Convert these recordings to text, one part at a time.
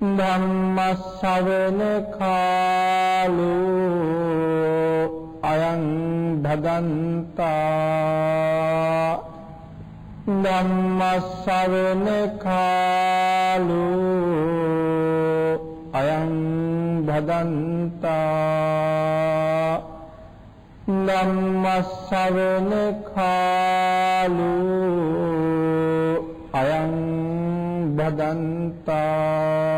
ධම්මස්සවන කාලෝ අයං භගන්තා ධම්මස්සවන කාලෝ අයං භගන්තා ධම්මස්සවන කාලෝ අයං භදන්තා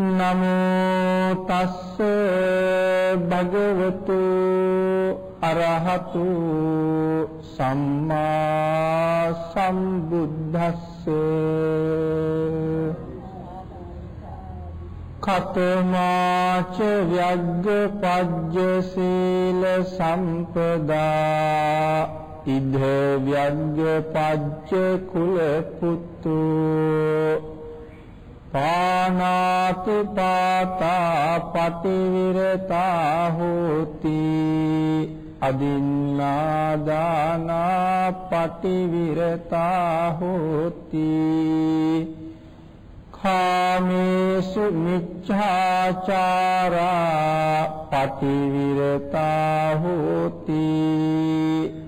නමෝ තස්ස භගවතු අරහතු සම්මා සම්බුද්දස්ස කතමාච ව්‍යග්ග පජ්ජ සීල සම්පදා ඉද්ධ ව්‍යග්ග පජ්ජ කුල පුත්තු පානාති පාතා පටිවිරතා හෝති. අදින්නාදානා පටිවිරතා හෝති. කාමේසු මිච්ඡාචාරා පටිවිරතා හෝති.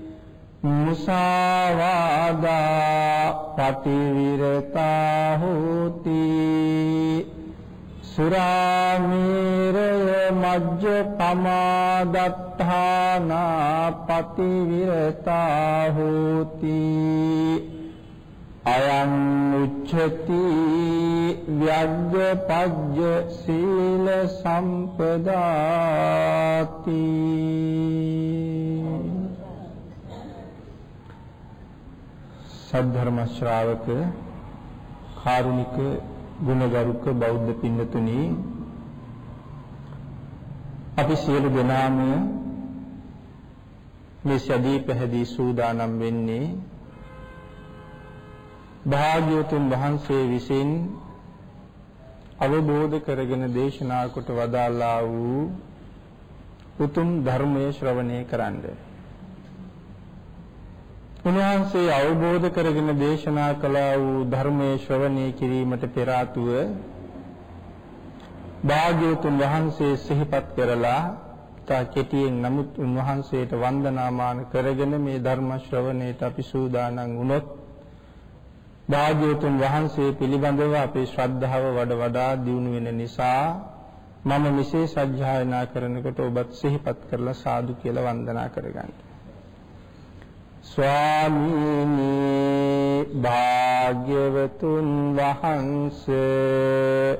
මුසාවාදා පටිවිරතා හෝති සුරාමීරය මජ්ජ පමාදත්තානා පටිවිරතා හෝති අයං උච්චති ව්‍යග්ග පජ්ජ සීල සම්පදාති සද්ධර්ම ශ්‍රාවක කාරුණික ගුණගරුක බෞද්ධ පින්නතුනි අපි සියලු දෙනාම මේ සදී පැහැදී සූදානම් වෙන්නේ භාග්‍යවතුන් වහන්සේ විසින් අවබෝධ කරගෙන දේශනා කොට වදාළා වූ උතුම් ධර්මයේ ශ්‍රවණය කරන්න. උන්වහන්සේ අවබෝධ කරගෙන දේශනා කළා වූ ධර්මයේ ශ්‍රවණය කිරීමට පෙර ආතුව භාග්‍යවතුන් වහන්සේ සිහිපත් කරලා තා කෙටියෙන් නමුත් උන්වහන්සේට වන්දනාමාන කරගෙන මේ ධර්ම ශ්‍රවණයට අපි සූදානම් වුණොත් භාග්‍යවතුන් වහන්සේ පිළිබඳව අපේ ශ්‍රද්ධාව වඩ වඩා දියුණු වෙන නිසා මම මෙසේ සජ්ජායනා කරනකොට ඔබත් සිහිපත් කරලා සාදු කියලා වන්දනා කරගන්න. ස්වාමීනි භාග්‍යවතුන් වහන්සේ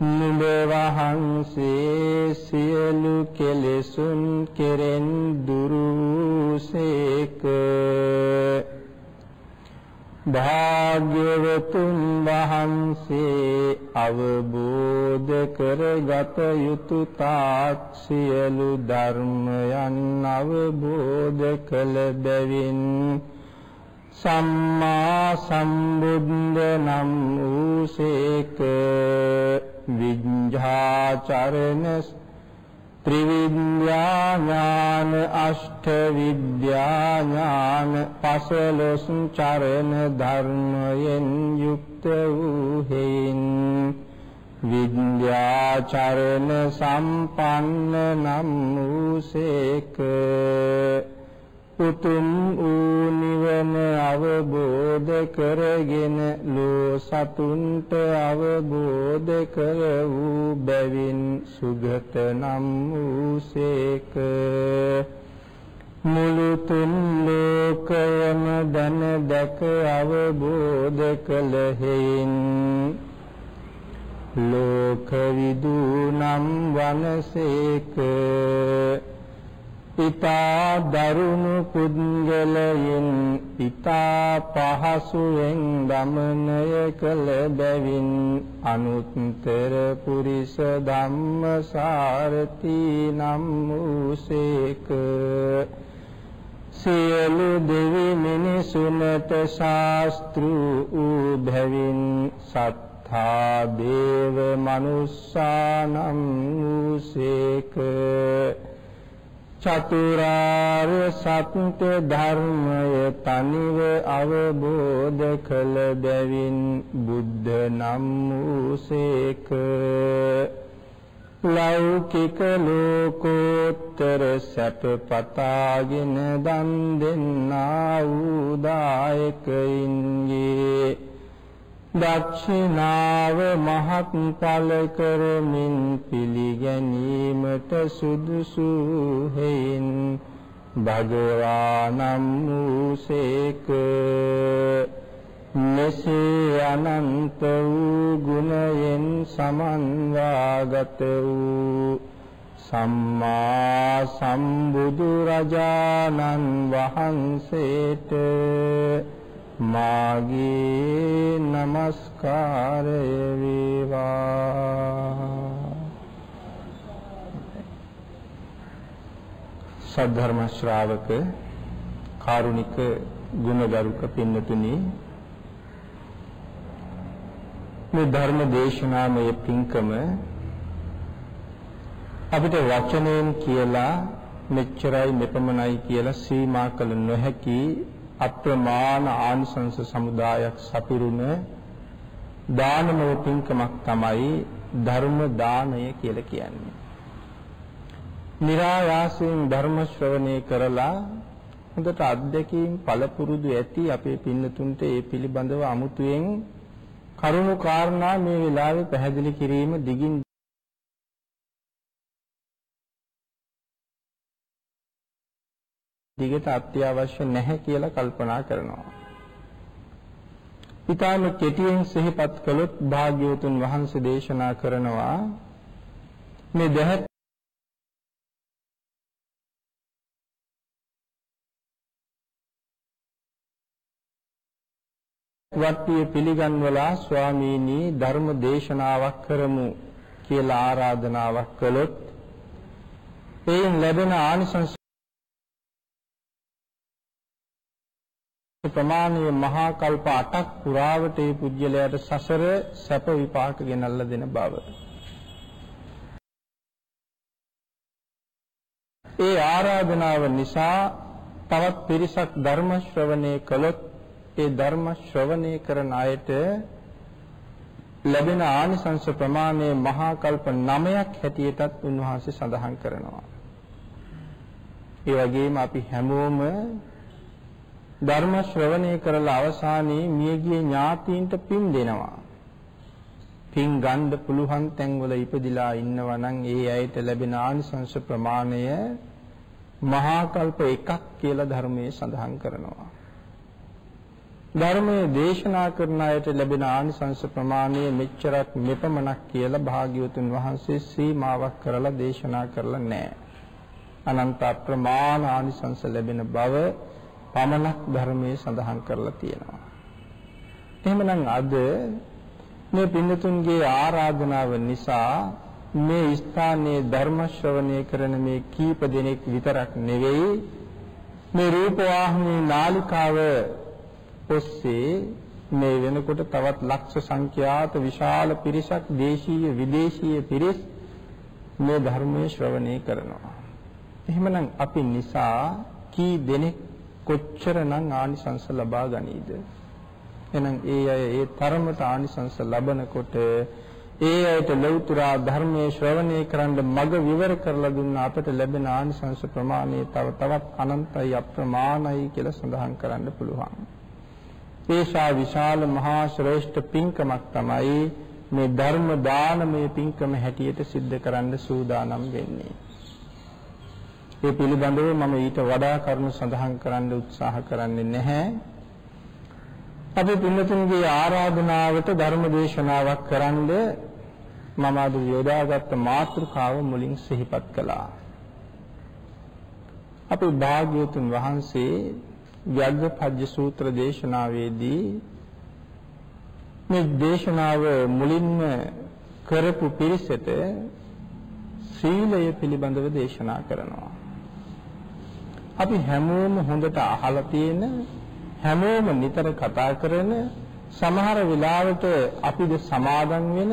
නුඹ වහන්සේ සියලු කෙලෙසුන් කෙරෙන් දුරුසේක. භාග්‍යවතුන් වහන්සේ අවබෝධ කරගත යුතු තාක් සියලු ධර්මයන් අවබෝධ කළ බැවින් සම්මා සම්බුද්ධ නම් වූසේක විඤ්ඤාචරණ ත්‍රිවිද්‍යා ඥාන අෂ්ඨ විද්‍යා ඥාන පසලොස් චරණ ධර්මයෙන් යුක්ත වූ හේයින් විද්‍යාචරණ සම්පන්න නම් වූසේක. උතුම් වූ නිවන අවබෝධ කරගෙන ලෝ සතුන්ට අවබෝධ කර වූ බැවින් සුගත නම් වූසේක. මුළු තුන් ලෝකයම දන දැක අවබෝධ කළ හේයින් ලෝක විදු නම් වනසේක. ඊතා දරුණු පුද්ගලයන් ඊතා පහසුවෙන් දමනය කළ බැවින් අනුත්තර පුරිස ධම්මසාරති නම් වූසේක. සියලු දෙවි මිනිසුන්ට ශාස්ත්‍රු වූ භවින් සත්තා දේව මනුස්සානම් වූසේක. චතුරාර්ය සත්‍ය ධර්මය තනිව අවබෝධ කළ බැවින් බුද්ධ නම් වූසේක ලෞකික ලෝකෝත්තර සැප පතාගෙන දන් දෙන්නා වූ දායකයින්ගේ දක්ෂිනාව මහත් ඵල කරමින් පිළිගැනීමට සුදුසු හේයින් භගවානම් වූසේක. මෙසේ අනන්ත වූ ගුණයෙන් සමන්වාගත වූ සම්මා සම්බුදු රජාණන් වහන්සේට මාගේ নমස්කාරය වේවා. සද්ධර්ම ශ්‍රාවක කාරුණික ගුණගරුක පින්නතුනි මේ ධර්ම දේශනාමය පින්කම අපිට වචනයෙන් කියලා මෙච්චරයි මෙපමණයි කියලා සීමා කළ නොහැකි අප්‍රමාණ ආනිසංස සමුදායක් සපිරුණ දානමය පින්කමක් තමයි ධර්ම දානය කියලා කියන්නේ. નિરાයාසයෙන් ධර්ම ශ්‍රවණය කරලා හොඳට අත්දැකීම් පළපුරුදු ඇති අපේ පින්නතුන්ට ඒ පිළිබඳව අමුතුවෙන් කරුණු කාරණා මේ වෙලාවේ පැහැදිලි කිරීම දිගින් දිගට අත්‍යවශ්‍ය නැහැ කියලා කල්පනා කරනවා. ඊටම කෙටියෙන් සිහිපත් කළොත් භාග්‍යවතුන් වහන්සේ දේශනා කරනවා මේ දෙහත් වට්ටිය පිළිගන්වලා ස්වාමීනි ධර්ම දේශනාවක් කරමු කියලා ආරාධනාවක් කළොත් එයින් ලැබෙන ආනිසංස ප්‍රමාණය මහා කල්ප 8ක් පුරාවට ඒ පුජ්‍යලයට සසර සැප විපාක ගෙනල්ලා දෙන බව. ඒ ආරාධනාව නිසා තවත් පිරිසක් ධර්ම ශ්‍රවණය කළොත් ඒ ධර්ම ශ්‍රවණය කරන අයට ලැබෙන ආනිසංස ප්‍රමාණය මහා කල්ප 9ක් හැටියටත් උන්වහන්සේ සඳහන් කරනවා. ඒ වගේම අපි හැමෝම ධර්ම ශ්‍රවණය කරලා අවසානයේ මියගිය ඥාතීන්ට පින් දෙනවා. පින් ගන්න පුළුවන් තැන්වල ඉපදිලා ඉන්නවා නම් ඒ අයට ලැබෙන ආනිසංස ප්‍රමාණය මහා කල්ප එකක් කියලා ධර්මයේ සඳහන් කරනවා. ධර්මයේ දේශනා කරන අයට ලැබෙන ආනිසංස ප්‍රමාණය මෙච්චරක් මෙපමණක් කියලා භාග්‍යවතුන් වහන්සේ සීමාවක් කරලා දේශනා කරලා නැහැ. අනන්ත ප්‍රමාණ ආනිසංස ලැබෙන බව පමණක් ධර්මයේ සඳහන් කරලා තියෙනවා. එහෙමනම් අද මේ පින්නතුන්ගේ ආරාධනාව නිසා මේ ස්ථානයේ ධර්ම ශ්‍රවණය කරන මේ කීප දෙනෙක් විතරක් නෙවෙයි මේ රූපවාහිනී නාලිකාව ඔස්සේ මේ වෙනකොට තවත් ලක්ෂ සංඛ්‍යාත විශාල පිරිසක් දේශීය විදේශීය පිරිස් මේ ධර්මයේ ශ්‍රවණය කරනවා. එහෙමනම් අපි නිසා කී දෙනෙක් කොච්චරනම් ආනිසංස ලබා ගනීද එහෙනම් ඒ අය ඒ තරමට ආනිසංස ලබනකොට ඒ ඇයට ලෞතුරා ධර්මයේ ශ්‍රවණය කරන්න මඟ විවර කරලා දුන්න අපට ලැබෙන ආනිසංස ප්‍රමාණය තව තවත් අනන්තයි අප්‍රමාණයි කියලා සඳහන් කරන්න පුළුවන්. ඒෂා විශාල මහා ශ්‍රේෂ්ඨ පින්කමක් තමයි මේ ධර්ම දානමය පින්කම හැටියට සිද්ධ කරන්න සූදානම් වෙන්නේ. ඒ පිළිබඳව මම ඊට වඩා කරුණු සඳහන් කරන්න උත්සාහ කරන්නේ නැහැ. අපි පින්නතුන්ගේ ආරාධනාවට ධර්ම දේශනාවක් කරන්න මම අද යොදාගත් මාතෘකාව මුලින් සිහිපත් කළා. අපේ භාග්‍යවතුන් වහන්සේ යග්ගපජ්ජ සූත්‍ර දේශනාවේදී මේ දේශනාව මුලින්ම කරපු පිරිසට සීලය පිළිබඳව දේශනා කරනවා. අපි හැමෝම හොඳට අහලා තියෙන හැමෝම නිතර කතා කරන සමහර වෙලාවට අපිද සමාදන් වෙන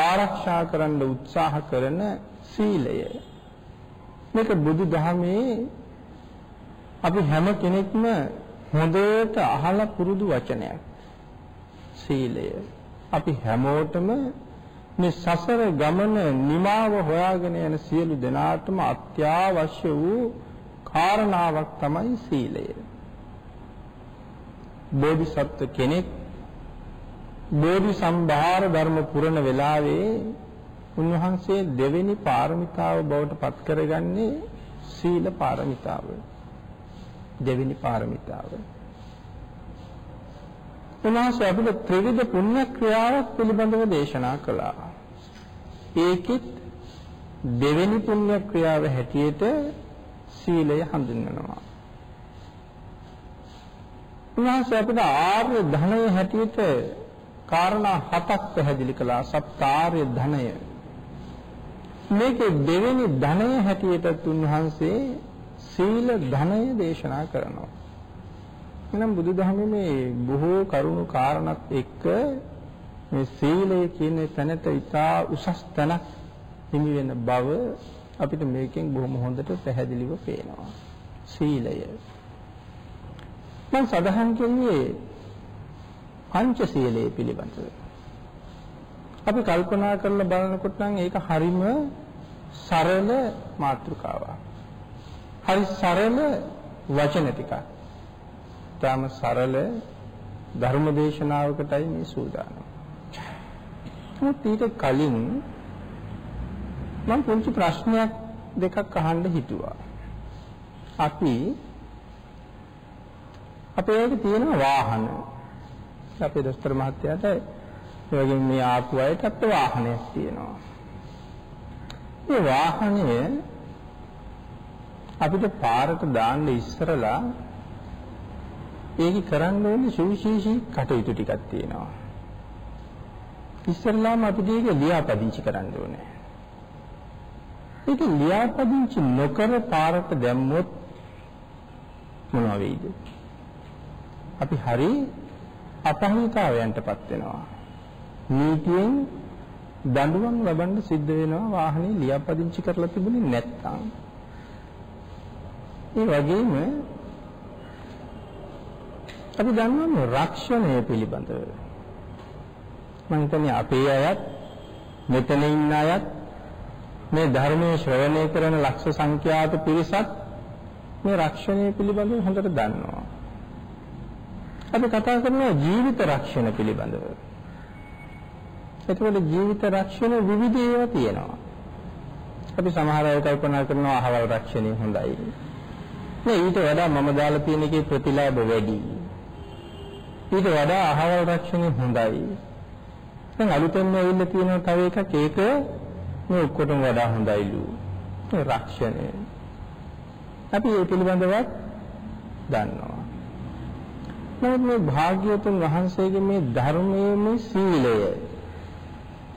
ආරක්ෂා කරන්න උත්සාහ කරන සීලය. මේක බුදු දහමේ අපි හැම කෙනෙක්ම හොඳට අහලා පුරුදු වචනයක්. සීලය. අපි හැමෝටම මේ සසර ගමන නිමාව හොයාගෙන යන සියලු දෙනාටම අත්‍යවශ්‍ය වූ කාරණාවක් තමයි සීලය. බෝධිසත්ව කෙනෙක් බෝධි සම්භාර ධර්ම පුරන වෙලාවේ උන්වහන්සේ දෙවෙනි පාරමිතාව බවට පත් කරගන්නේ සීල පාරමිතාව. දෙවෙනි පාරමිතාව. උන්වහන්සේ අපිට ත්‍රිවිධ පුණ්‍ය ක්‍රියාවක් පිළිබඳව දේශනා කළා. ඒකෙත් දෙවෙනි පුණ්‍ය ක්‍රියාව හැටියට සීලය හඳුන්වනවා. උන්වහන්සේ අපිට ආර්ය ධනය හැටියට කාරණා හතක් පැහැදිලි කළා සප්තාර්ය ධනය. මේකේ දෙවෙනි ධනය හැටියට උන්වහන්සේ සීල ධනය දේශනා කරනවා. එහෙනම් බුදුදහමේ මේ බොහෝ කරුණු කාරණත් එක්ක මේ සීලය කියන තැනට ඉතා උසස් තැනක් හිමි වෙන බව අපිට මේකෙන් බොහොම හොඳට පැහැදිලිව පේනවා. සීලය. මම සඳහන් කළේ පංචශීලයේ පිළිබඳව. අපි කල්පනා කරලා බලනකොට නම් ඒක හරිම සරල මාතෘකාවක්. හරි සරල වචන ටිකක්. තාම සරල ධර්ම දේශනාවකටයි මේ සූදානම්. නමුත් ඊට කලින් මම පුංචි ප්‍රශ්නයක් දෙකක් අහන්න හිතුවා. අපි අපේ ඒක තියෙන වාහන. අපේ දොස්තර මහත්තයාට ඒ වගේ මේ ආපු අයටත් වාහනයක් තියෙනවා. මේ වාහනය අපිට පාරට දාන්න ඉස්සරලා ඒක කරන්න ඕනේ සුවිශේෂී කටයුතු ටිකක් තියෙනවා. ඉස්සරලාම අපිට ඒක ලියාපදිංචි කරන්න ඕනේ. ඒක ලියාපදිංචි නොකර පාරට දැම්මොත් මොනවා වෙයිද? අපි හරි අපහසුතාවයන්ටපත් වෙනවා. නීතියෙන් දඬුවම් ලබන්න සිද්ධ වෙනවා වාහනේ ලියාපදිංචි කරලා තිබුණේ නැත්නම්. ඒ වගේම අපි දන්නවා රක්ෂණය පිළිබඳව. මම හිතන්නේ අපේ අයත් මෙතන ඉන්න අයත් මේ ධර්මයේ ශ්‍රවණය කරන ලක්ෂ සංඛ්‍යාත පිරිසක් මේ රක්ෂණය පිළිබඳව හොඳට දන්නවා. අපි කතා කරනවා ජීවිත රක්ෂණ පිළිබඳව. එතකොට ජීවිත රක්ෂණ විවිධ ඒවා තියෙනවා. අපි සමහර අය කල්පනා කරනවා අහවල් රක්ෂණය හොඳයි. නේ ඊට වඩා මම දාලා තියෙන එකේ ප්‍රතිලාභ වැඩි. ඊට වඩා අහවල් රක්ෂණය හොඳයි. දැන් අලුතෙන්ම ඇවිල්ලා තියෙන තව එකක් ඒක මේ ඔක්කොටම වඩා හොඳයිලු. ඒ රක්ෂණය. අපි ඒ පිළිබඳවත් දන්නවා. නමුත් මේ භාග්‍යවතුන් වහන්සේගේ මේ ධර්මයේ මේ සීලය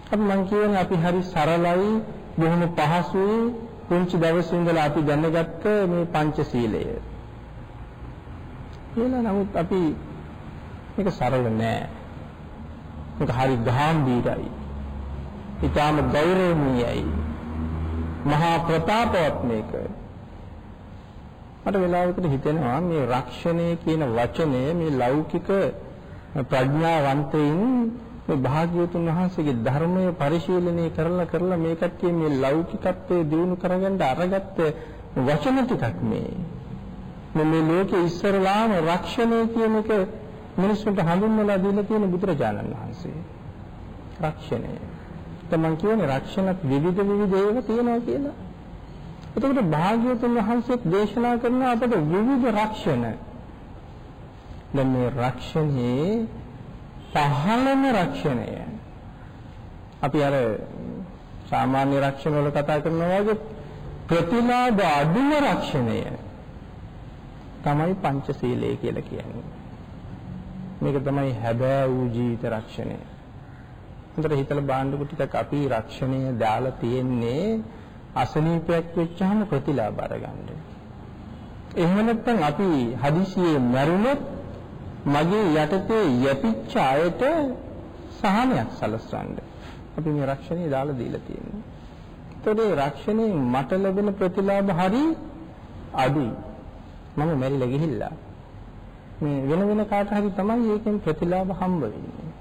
අපි මං කියන්නේ අපි හරි සරලයි බොහොම පහසුයි පුංචි දවසේ ඉඳලා අපි දැනගත්ත මේ පංචශීලය. කියලා නමුත් අපි මේක සරල නෑ. මේක හරි ගැඹීරයි. ඊටාම ගෞරවණීයයි. මහා ප්‍රතාපවත් මේක. මට වෙලාවකට හිතෙනවා මේ රක්ෂණය කියන වචනය මේ ලෞකික ප්‍රඥාවන්තයින් මේ භාග්‍යවතුන් වහන්සේගේ ධර්මය පරිශීලනය කරලා කරලා මේ කට්ටිය මේ ලෞකිකත්වයේ දිනු කරගන්න අරගත්ත වචන ටිකක් මේ. මේ ලෝකේ ඉස්සරලාම රක්ෂණය කියන එක මිනිස්සුන්ට හඳුන්වලා දීලා තියෙන බුදුරජාණන් වහන්සේ. රක්ෂණය. තමන් කියන්නේ රක්ෂණත් විවිධ විවිධ ඒවා තියෙනවා කියලා. එතකොට භාග්‍යවතුන් වහන්සේ දේශනා කරන අපට විවිධ රක්ෂණ. දැන් මේ රක්ෂණේ පහළම රක්ෂණය. අපි අර සාමාන්‍ය රක්ෂණ වල කතා කරනවා වගේ ප්‍රතිලාභ අඩුම රක්ෂණය තමයි පංචශීලය කියලා කියන්නේ. මේක තමයි හැබෑ වූ ජීවිත රක්ෂණය. හොඳට හිතලා බලන්නකො ටිකක් අපි රක්ෂණය දාලා තියෙන්නේ අසනීපයක් වෙච්චාම ප්‍රතිලාභ අරගන්න. එහෙම නැත්නම් අපි හදිසියේ මැරුණොත් මගේ යටතේ යැපිච්ච අයට සහනයක් සලස්වන්න. අපි මේ රක්ෂණය දාලා දීලා තියෙනවා. ඒතකොට මේ රක්ෂණයෙන් මට ලැබෙන ප්‍රතිලාභ හරි අඩුයි. මම මැරිලා ගිහිල්ලා මේ වෙන වෙන කාට හරි තමයි ඒකෙන් ප්‍රතිලාභ හම්බ වෙන්නේ.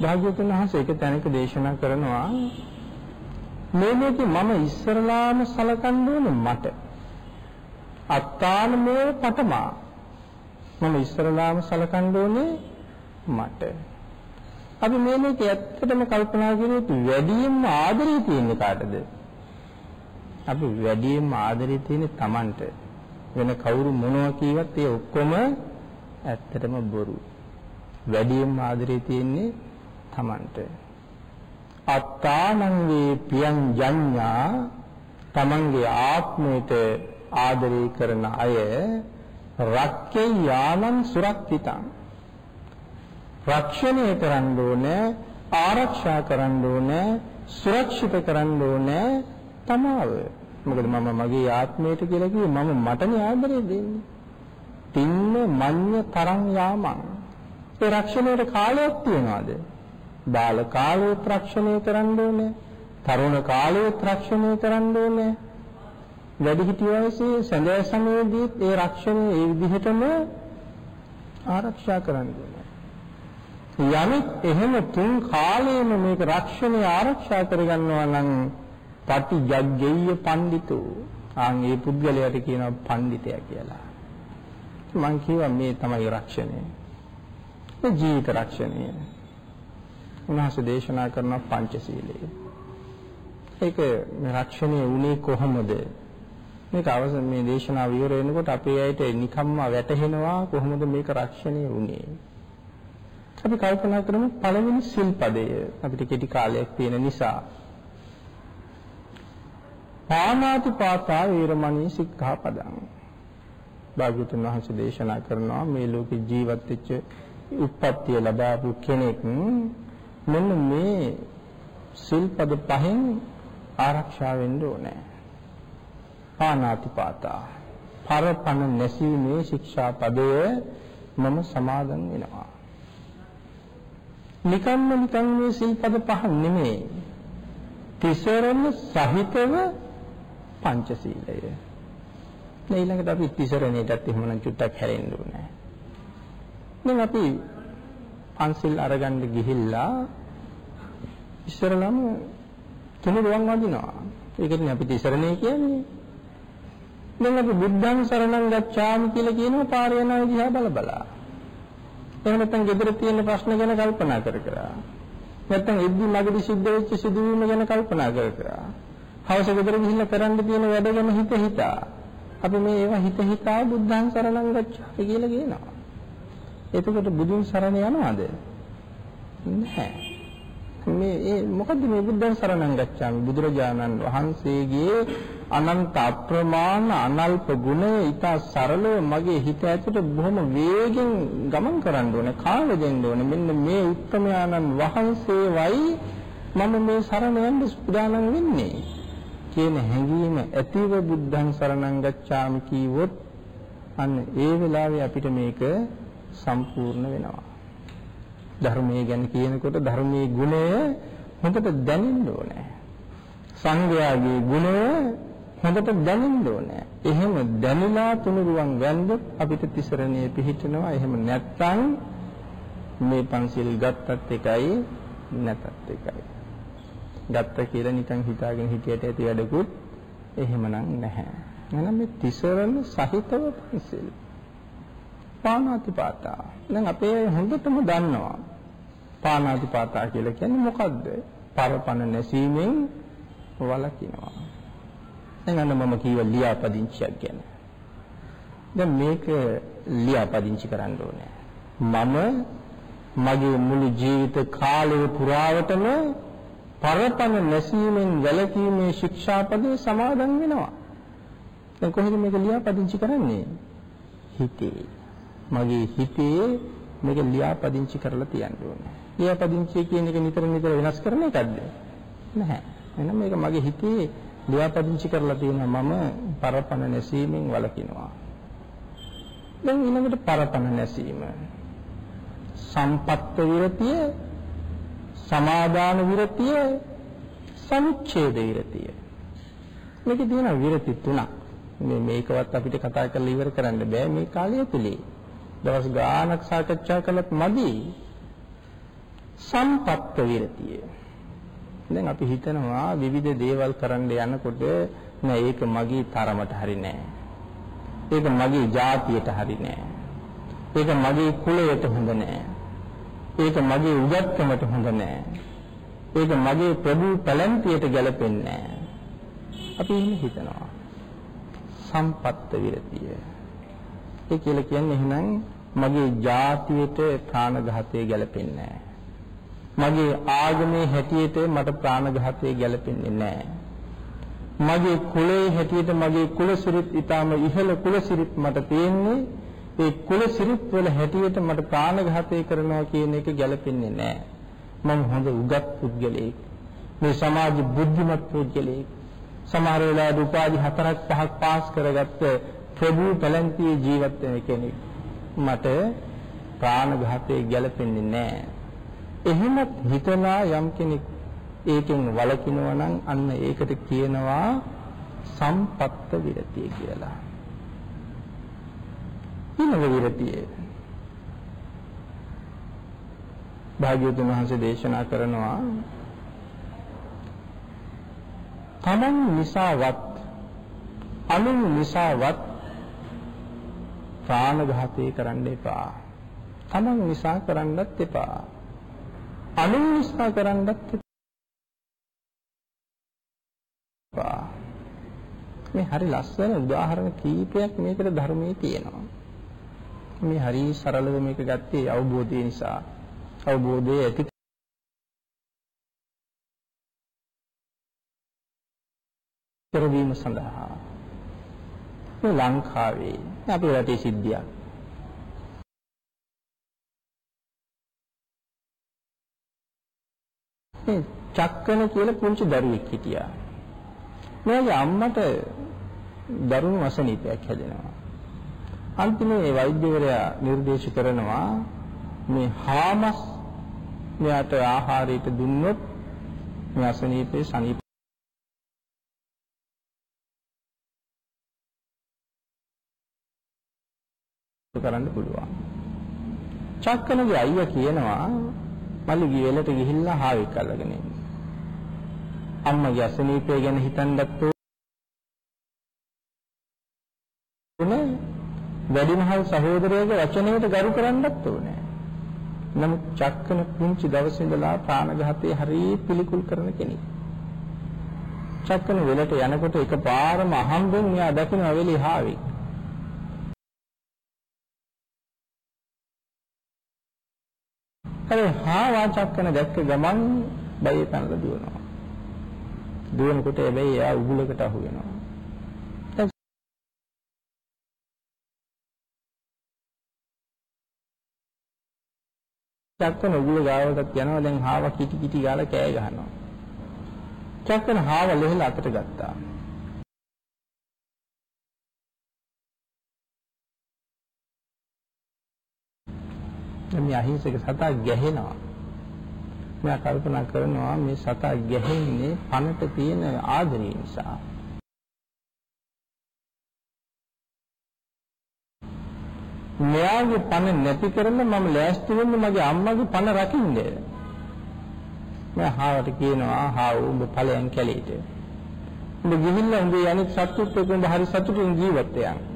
භාග්‍යවතුන් වහන්සේ එක තැනක දේශනා කරනවා මේ මේකේ මම ඉස්සරලාම සලකන්න ඕනේ මට. අත්තානමේ පතමා. මම ඉස්සරලාම සලකන්න ඕනේ මට. අපි මේ මේකේ ඇත්තටම කල්පනා කරුවොත් වැඩියෙන්ම ආදරේ තියෙන්නේ කාටද? අපි වැඩියෙන්ම ආදරේ තියෙන්නේ Tamanට. වෙන කවුරු මොනවා කීවත් ඒ ඔක්කොම ඇත්තටම බොරු. වැඩියෙන්ම ආදරේ තියෙන්නේ Tamanට. අත්තානං වේ පියං ජඤ්ඤා තමන්ගේ ආත්මයට ආදරය කරන අය රක්කේ යානං සුරක්ෂිතං රක්ෂණය කරන්න ඕනේ ආරක්ෂා කරන්න ඕනේ සුරක්ෂිත කරන්න ඕනේ තමාව. මොකද මම මගේ ආත්මයට කියලා කිව්වේ මම මටනේ ආදරය දෙන්නේ. තින්න මඤ්ඤ තරං යාමං. ඒ රක්ෂණයට කාලයක් තියනවාද? බාල කාලයේත් රක්ෂණය කරන්න ඕනේ. තරුණ කාලයේත් රක්ෂණය කරන්න ඕනේ. වැඩිහිටි වයසේ සඳය සමයේදීත් ඒ රක්ෂණය ඒ විදිහටම ආරක්ෂා කරන්න ඕනේ. යමෙක් එහෙම තුන් කාලයේම මේක රක්ෂණය ආරක්ෂා කරගන්නවා නම් පටිජග්ගේය පඬිතු ආන් ඒ පුද්ගලයාට කියනවා පඬිතයා කියලා. මං කියවා මේ තමයි රක්ෂණය. ජීවිත රක්ෂණය. උන්වහන්සේ දේශනා කරන පංචශීලය. ඒක රක්ෂණය වුණේ කොහොමද? මේක අවසන් මේ දේශනාව ඉවර වෙනකොට අපේ ඇයිට නිකම්ම වැටහෙනවා කොහොමද මේක රක්ෂණය වුණේ? අපි කල්පනා කරමු පළවෙනි සිල්පදය අපිට කෙටි කාලයක් තියෙන නිසා. පාණාති පාතා වීරමණී සික්ඛාපදං. භාග්‍යතුන් වහන්සේ දේශනා කරනවා මේ ලෝකේ ජීවත් වෙච්ච උප්පත්තිය ලබාපු කෙනෙක් මෙන්න මේ සිල්පද පහෙන් ආරක්ෂා වෙන්න ඕනේ. පානාතිපාතා. පරපණ නැසීමේ ශික්ෂා පදය මම සමාදන් වෙනවා. නිකම්ම නිකම් මේ සිල්පද පහ නෙමෙයි. තිසරණ සහිතව පංචශීලය. ඊළඟට අපි තිසරණයටත් එහෙමනම් චුට්ටක් හැරෙන්න ඕනේ. දැන් අපි පන්සිල් අරගන්න ගිහිල්ලා ඉස්සරලම තුනුරුවන් වදිනවා. ඒකනේ අපි තිසරණේ කියන්නේ. දැන් අපි බුද්ධං සරණං ගච්ඡාමි කියලා කියනවා පාරේ යන දිහා බල බලා. එහෙම නැත්නම් ගෙදර තියෙන ප්‍රශ්න ගැන කල්පනා කර කර. නැත්නම් එද්දි මගදී සිද්ධ වෙච්ච සිදුවීම ගැන කල්පනා කර කර. හවස ගෙදර ගිහිල්ලා කරන්න තියෙන වැඩ ගැන හිත හිතා. අපි මේ ඒවා හිත හිතා බුද්ධං සරණං ගච්ඡාමි කියලා කියනවා. එතකොට බුදුන් සරණ යනවද? නැහැ. මේ ඒ මොකද්ද මේ බුද්ධං සරණං ගච්ඡාමි බුදුරජාණන් වහන්සේගේ අනන්ත අප්‍රමාණ අනල්ප ගුණය ඊට සරලව මගේ හිත ඇතුළට බොහොම වේගෙන් ගමන් කරන්න ඕනේ කාල දෙන්න ඕනේ මෙන්න මේ උත්තමයාණන් වහන්සේවයි මම මේ සරණ යන්න සූදානම් වෙන්නේ කියන හැඟීම ඇතිව බුද්ධං සරණං ගච්ඡාමි කීවොත් අන්න ඒ වෙලාවේ අපිට මේක සම්පූර්ණ වෙනවා. ධර්මයේ ගැන කියනකොට ධර්මයේ ගුණය හොඳට දැනෙන්න ඕනේ. සංඝයාගේ ගුණය හොඳට දැනෙන්න ඕනේ. එහෙම දැනලා තුනුරුවන් වැන්දොත් අපිට තිසරණිය පිහිටනවා. එහෙම නැත්නම් මේ පන්සිල් ගත්තත් එකයි නැතත් එකයි. ගත්ත කියලා නිකන් හිතාගෙන හිටියට ඇති වැඩකුත් එහෙමනම් නැහැ. එහෙනම් මේ තිසරණ සහිතව පන්සිල්. පාණාතිපාතා. දැන් අපේ හොඳටම දන්නවා. පාණාතිපාතා කියලා කියන්නේ මොකද්ද? පරපණ නැසීමෙන් වළකිනවා. දැන් අන්න මම කියව ලියාපදිංචියක් ගැන. දැන් මේක ලියාපදිංචි කරන්න ඕනේ. මම මගේ මුළු ජීවිත කාලය පුරාවටම පරපණ නැසීමෙන් වැළකීමේ ශික්ෂාපදේ සමාදන් වෙනවා. දැන් කොහෙද මේක ලියාපදිංචි කරන්නේ? හිතේ. මගේ හිතේ මේක ලියාපදිංචි කරලා තියන්න ඕනේ. ලියාපදිංචි කියන එක නිතර නිතර වෙනස් කරන එකක්ද? නැහැ. එහෙනම් මේක මගේ හිතේ ලියාපදිංචි කරලා තියෙනවා මම පරපණ නැසීමෙන් වළකිනවා. දැන් ඊළඟට පරපණ නැසීම. සම්පත්ත විරතිය, සමාදාන විරතිය, සමුච්ඡේද විරතිය. මේකේ තියෙන විරති තුනක්. මේ මේකවත් අපිට කතා කරලා ඉවර කරන්න බෑ මේ කාලය තුලේ. දවස් ගාණක් සාකච්ඡා කළත් මදි. සම්පත්ත විරතිය. දැන් අපි හිතනවා විවිධ දේවල් කරන්න යනකොට නෑ ඒක මගේ තරමට හරි නෑ. ඒක මගේ ජාතියට හරි නෑ. ඒක මගේ කුලයට හොඳ නෑ. ඒක මගේ උගත්කමට හොඳ නෑ. ඒක මගේ ප්‍රභු පැලැන්තියට ගැලපෙන්නේ නෑ. අපි එහෙම හිතනවා. සම්පත්ත විරතිය. ඒ කියලා කියන්නේ එහෙනම් මගේ ජාතියට ප්‍රාණඝාතය ගැලපෙන්නේ නෑ. මගේ ආගමේ හැටියට මට ප්‍රාණඝාතය ගැලපෙන්නේ නැහැ. මගේ කුලයේ හැටියට මගේ කුලසිරිත් ඊටාම ඉහළ කුලසිරිත් මට තියෙන්නේ ඒ කුලසිරිත් වල හැටියට මට ප්‍රාණඝාතය කරනවා කියන එක ගැලපෙන්නේ නැහැ. මම හොඳ උගත් පුද්ගලයෙක්. මේ සමාජ බුද්ධිමත් පුද්ගලයෙක්. සමහර වෙලාවට උපාධි හතරක් පහක් පාස් කරගත්ත ප්‍රභූ පැලැන්තියේ ජීවත් වෙන කෙනෙක්. මට ප්‍රාණඝාතය ගැලපෙන්නේ නැහැ. එහෙමත් හිතලා යම් කෙනෙක් ඒකෙන් වළකිනවා නම් අන්න ඒකට කියනවා සම්පත්ත විරතිය කියලා. ඊළඟ විරතිය. භාග්‍යවතුන් වහන්සේ දේශනා කරනවා තමන් නිසාවත් අනුන් නිසාවත් ප්‍රාණඝාතය කරන්න එපා. තමන් නිසා කරන්නත් එපා. අනුන් නිසා කරන්නත් එපා. මේ හරි ලස්සන උදාහරණ කීපයක් මේකට ධර්මයේ තියෙනවා. මේ හරි සරලව මේක ගත්තේ අවබෝධය නිසා. අවබෝධය ඇති කරවීම සඳහා මේ ලංකාවේ අපේ රටේ සිද්ධියක්. මේ චක්කන කියලා පුංචි දරුවෙක් හිටියා. මෙයාගේ අම්මට දරුණු අසනීපයක් හැදෙනවා. අන්තිමේ වෛද්‍යවරයා නිර්දේශ කරනවා මේ හාමස් මෙයාට ආහාරයට දුන්නොත් මේ අසනීපේ සනීප කරන්න පුළුවන්. චක්කනගේ අයියා කියනවා මල්ලි ගෙවලට ගිහිල්ලා හාවෙක් අල්ලගෙන එන්න. අම්මගේ අසනීපය ගැන හිතන්නත් ඕනේ. වැඩිමහල් සහෝදරයාගේ වචනයට ගරු කරන්නත් ඕනේ. නමුත් චක්කන පුංචි දවසේ ඉඳලා ප්‍රාණඝාතයේ හරිය පිළිකුල් කරන කෙනෙක්. චක්කන වෙලට යනකොට එකපාරම අහම්බෙන් මෙයා දකින්න වෙලේ හාවෙක්. හැබැයි හා වාචක් කරන දැක්ක ගමන් බය පැනලා දුවනවා. දුවනකොට හැබැයි එයා උගුලකට අහු වෙනවා. චක්කන උගුල ගාවටත් යනවා දැන් හාව කිටි කිටි ගාලා කෑ ගහනවා. චක්කන හාව ලෙහලා අතට ගත්තා. මේ අහිංසක සතා ගැහෙනවා. මෙයා කල්පනා කරනවා මේ සතා ගැහෙන්නේ පනට තියෙන ආදරය නිසා. මෙයාගේ පණ නැති කරලා මම ලෑස්ති වෙන්නේ මගේ අම්මගේ පණ රකින්න. මම හාවට කියනවා හාව උඹ ඵලයන් කැලේට. උඹ ගිහිල්ලා උඹේ අනිත් සතුත් එක්ක උඹ හරි සතුටින් ජීවත් වෙයන්.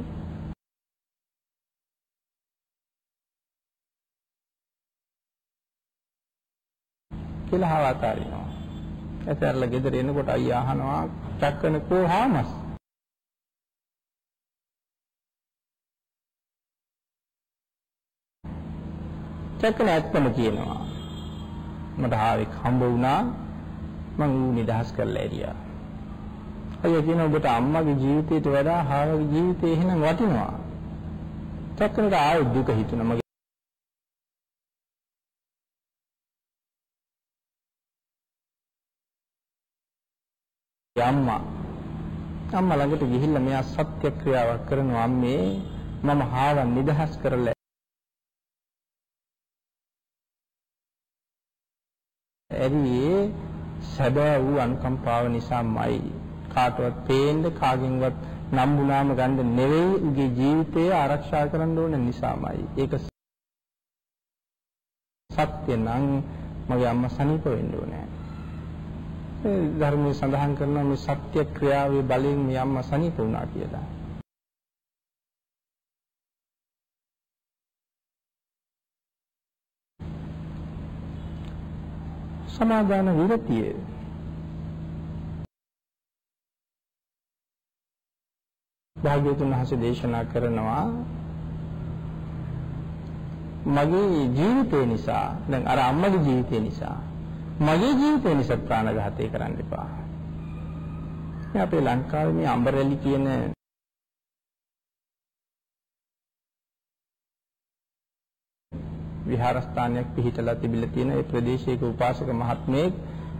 කියලා හාව අතාරිනවා. ඇතරලා ගෙදර එනකොට අයියා අහනවා චක්කන කෝ හාමස් චක්කන ඇත්තම කියනවා මට ආවෙක් හම්බ වුණා මං ඌ නිදහස් කරලා ඇරියා අයියා කියන ඔබට අම්මගේ ජීවිතයට වඩා හාවගේ ජීවිතේ එහෙනම් වටිනවා. චක්කනට ආයෙ දුක හිතුණා. අම්මා. අම්මා ළඟට ගිහිල්ලා මෙයා සත්‍ය ක්‍රියාවක් කරනවා. අම්මේ මම හාවන් නිදහස් කරලා ඇරියේ සැබෑ වූ අනුකම්පාව නිසාමයි කාටවත් පේන්න කාගෙන්වත් නම්බුනාම ගන්න නෙවෙයි උගේ ජීවිතය ආරක්ෂා කරන්න ඕන නිසාමයි. ඒක සත්‍ය නම් මගේ අම්මා සනීප වෙන්න ඕනේ. ධර්මයේ සඳහන් කරනවා මේ සත්‍ය ක්‍රියාවේ බලයෙන් මේ අම්මා සනීප වුණා කියලා. සමාදාන විරතිය භාග්‍යවතුන් වහන්සේ දේශනා කරනවා මගේ ජීවිතය නිසා දැන් අර අම්මගේ ජීවිතය නිසා මගේ ජීවිතේ නිසා ප්‍රාණඝාතය කරන්න එපා. මේ අපේ ලංකාවේ මේ අම්බරැලි කියන විහාරස්ථානයක් පිහිටලා තිබිලා තියෙන ඒ ප්‍රදේශයක උපාසක මහත්මයෙක්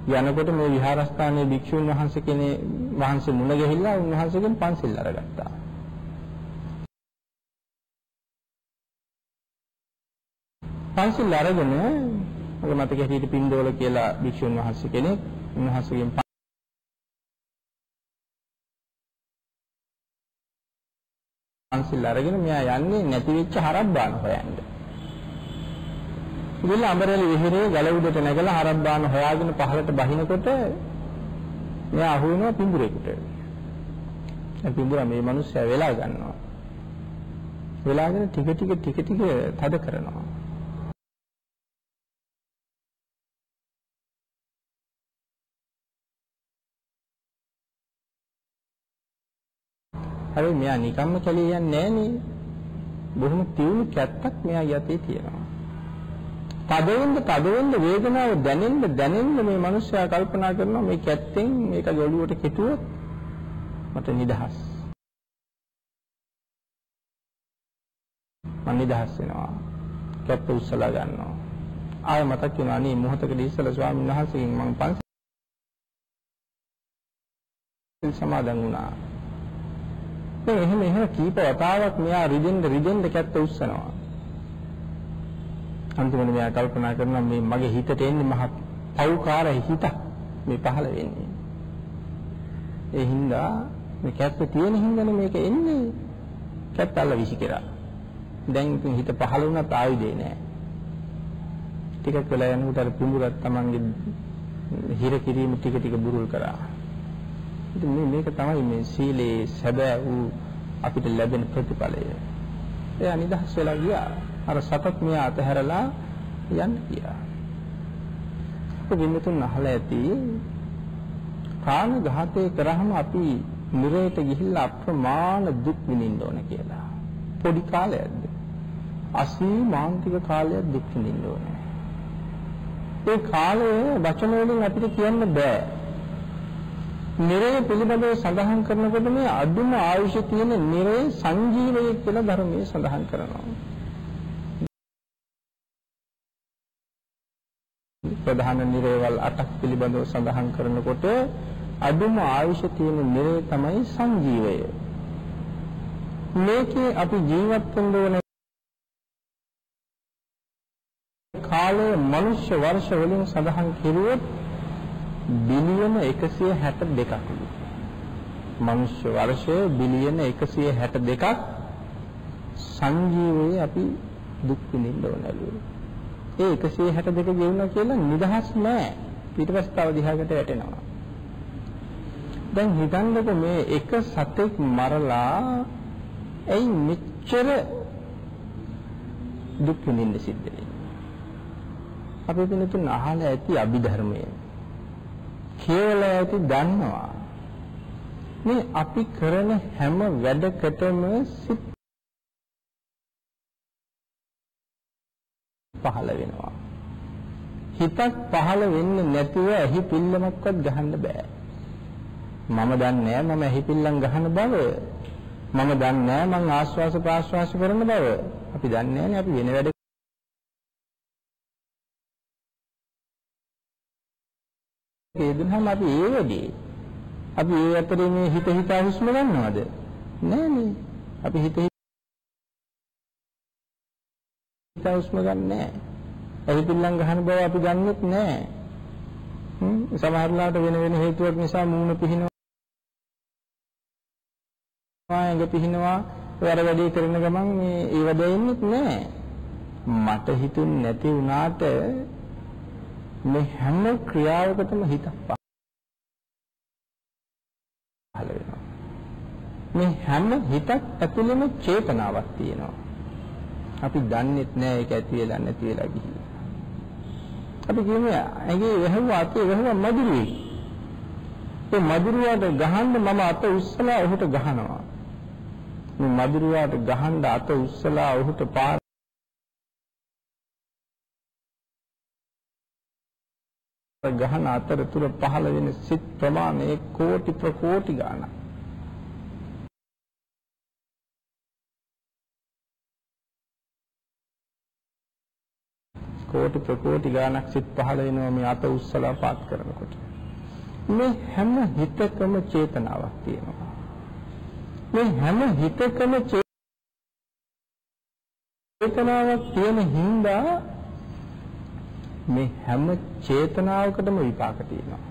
යනකොට මේ විහාරස්ථානයේ භික්ෂුන් වහන්සේ කෙනේ වහන්සේ මුණ ගැහිලා උන්වහන්සේගෙන් පන්සිල් අරගත්තා. පන්සිල් අරගෙන මගේ මතක හැටියට පින්දෝල කියලා භික්ෂුන් වහන්සේ කෙනෙක් උන්වහන්සේගෙන් පන්සිල් අරගෙන මෙයා යන්නේ නැති වෙච්ච හරක් බාන හොයන්න. ඉතින් අඹරේලි විහිරේ ගල උඩට නැගලා හරක් බාන හොයාගෙන පහළට බහිනකොට මෙයා අහු වෙනවා පිඹුරේකට. ඒ පිඹුරා මේ මිනිස්සයා වෙලා ගන්නවා. වෙලාගෙන ටික ටික ටික ටික තද කරනවා. හැබැයි මෙයා නිකම්ම කැලේ යන්නේ නෑනේ. බොහොම තියුණු කැත්තක් මෙයා යතේ තියෙනවා. තදවෙන්න තදවෙන්න වේදනාව දැනෙන්න දැනෙන්න මේ මිනිස්සයා කල්පනා කරනවා මේ කැත්තෙන් මේක ගොළුවට කෙටුවොත් මට නිදහස්. මම නිදහස් වෙනවා. කැත්ත උස්සලා ගන්නවා. ආය මතක් වෙනවා අනේ මොහොතකදී ඉස්සලා ස්වාමීන් වහන්සේගෙන් මම පන්සල් සමාදන් වුණා. දැන් එහෙම එහෙම කීප වතාවක් මෙයා රිදෙන්න රිදෙන්න කැත්ත උස්සනවා. අන්තිමට මෙයා කල්පනා කරනවා මේ මගේ හිතට එන්නේ මහ පෞකාර හිත මේ පහළ වෙන්නේ. ඒ හින්දා මේ කැත්ත තියෙන හින්දානේ මේක එන්නේ. කැත්ත අල්ල විසිකරා. දැන් ඉතින් හිත පහළ වුණත් ආයුධේ නෑ. ටිකක් වෙලා යනකොට අර පිඹුරක් Tamange හිර කිරීම ටික ටික බුරුල් කරා. ඉතින් මේ මේක තමයි මේ සීලේ සැබෑ වූ අපිට ලැබෙන ප්‍රතිඵලය. එයා නිදහස් වෙලා ගියා. අර සතත් මෙයා අතහැරලා යන්න ගියා. වින්නතුන් අහලා ඇති ප්‍රාණඝාතය කරාම අපි නිරේට ගිහිල්ලා අප්‍රමාණ දුක් විඳින්න ඕන කියලා. පොඩි කාලයක්ද? අසීමාන්තික කාලයක් දුක් විඳින්න ඕනේ. ඒ කාලය වචන වලින් අපිට කියන්න බෑ. නිරය පිළිබඳව සඳහන් කරනකොට මේ අදුම ආයුෂ තියෙන නිරය සංජීවය කියලා ධර්මයේ සඳහන් කරනවා. ප්‍රධාන නිරේවල් 8ක් පිළිබඳව සඳහන් කරනකොට අදුම ආයුෂ තියෙන නිරය තමයි සංජීවය. මේකේ අපි ජීවත් වෙන්න ඕන කාලය මනුෂ්‍ය වර්ෂ වලින් සඳහන් කෙරුවොත් බිලියන 162ක් මනුෂ්‍ය වර්ෂය බිලියන 162ක් සංජීවයේ අපි දුක් විඳින්න ඕනලු. ඒ 162 ගෙවුණා කියලා නිදහස් නෑ. ඊට පස්සේ තව දිහාකට වැටෙනවා. දැන් හිතන්නකො මේ එක සතෙක් මරලා ඇයි මෙච්චර දුක් විඳින්න සිද්ධ වෙන්නේ? අපි පිළිතුරු අහලා ඇති අභිධර්මය. කියලා ඇති දන්නවා. මේ අපි කරන හැම වැඩකටම සිත් පහළ වෙනවා. හිතක් පහළ වෙන්නේ නැතුව ඇහි පිල්ලමක්වත් ගහන්න බෑ. මම දන්නේ මම ඇහි පිල්ලම් ගහන බව. මම දන්නේ මම ආස්වාස ප්‍රාස්වාස කරන බව. අපි දන්නේ නැහැ අපි වෙන වැඩ ඒදුනහම අපි ඒ වැඩේ අපි ඒ අතරේ මේ හිත හිතා හුස්ම ගන්නවද? නෑ නේ. අපි හිත හිතා හුස්ම ගන්න නෑ. ඇහි පිල්ලම් ගහන බව අපි ගන්නෙත් නෑ. හ්ම් සමහරලාට වෙන වෙන හේතුවක් නිසා මූණ පිහිනවා ඇඟ පිහිනවා වර වැඩේ කරන ගමන් මේ ඒ වැඩේ ඉන්නෙත් නෑ. මට හිතුන් නැති වුණාට මේ හැම ක්‍රියාවකටම හිතක් පහළ වෙනවා. මේ හැම හිතක් ඇතුළෙම චේතනාවක් තියෙනවා. අපි දන්නෙත් නෑ ඒක ඇති වෙලා නැති වෙලා ගිහිල්ලා. අපි කියන්නේ ඇගේ වැහුව අතේ වැහුව මදුරුවේ. ඒ මදුරුවාට ගහන්න මම අත උස්සලා ඔහුට ගහනවා. මේ මදුරුවාට ගහන්න අත උස්සලා ඔහුට පාර ගහන අතරතුර පහළ වෙන සිත් ප්‍රමාණය කෝටි ප්‍රකෝටි ගාණක්. කෝටි ප්‍රකෝටි ගාණක් සිත් පහළ වෙනවා මේ අත උස්සලා පාත් කරනකොට. මේ හැම හිතකම චේතනාවක් තියෙනවා. මේ හැම හිතකම චේතනාවක් තියෙන හින්දා මේ හැම චේතනාවකටම විපාක තියෙනවා.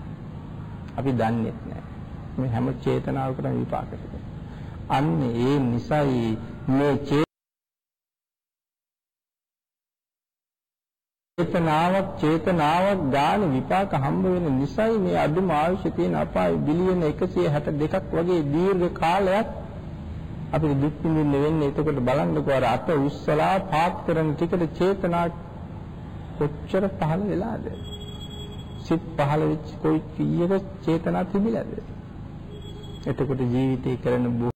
අපි දන්නේ නැහැ. මේ හැම චේතනාවකටම විපාක තියෙනවා. අන්න ඒ නිසයි මේ චේතනාවක් චේතනාවක් ගාන විපාක හම්බ වෙන නිසයි මේ අදුම ආයුෂ තියෙන අපාය බිලියන 162ක් වගේ දීර්ඝ කාලයක් අපිට දුක් විඳින්න වෙන්නේ එතකොට බලන්නකෝ අර අත උස්සලා පාත් කරන ටිකට චේතනා කොච්චර පහළ වෙලාද? සිත් පහළ වෙච්ච කොයි කීයක චේතනා තිබිලාද? එතකොට ජීවිතේ කරන බොහෝ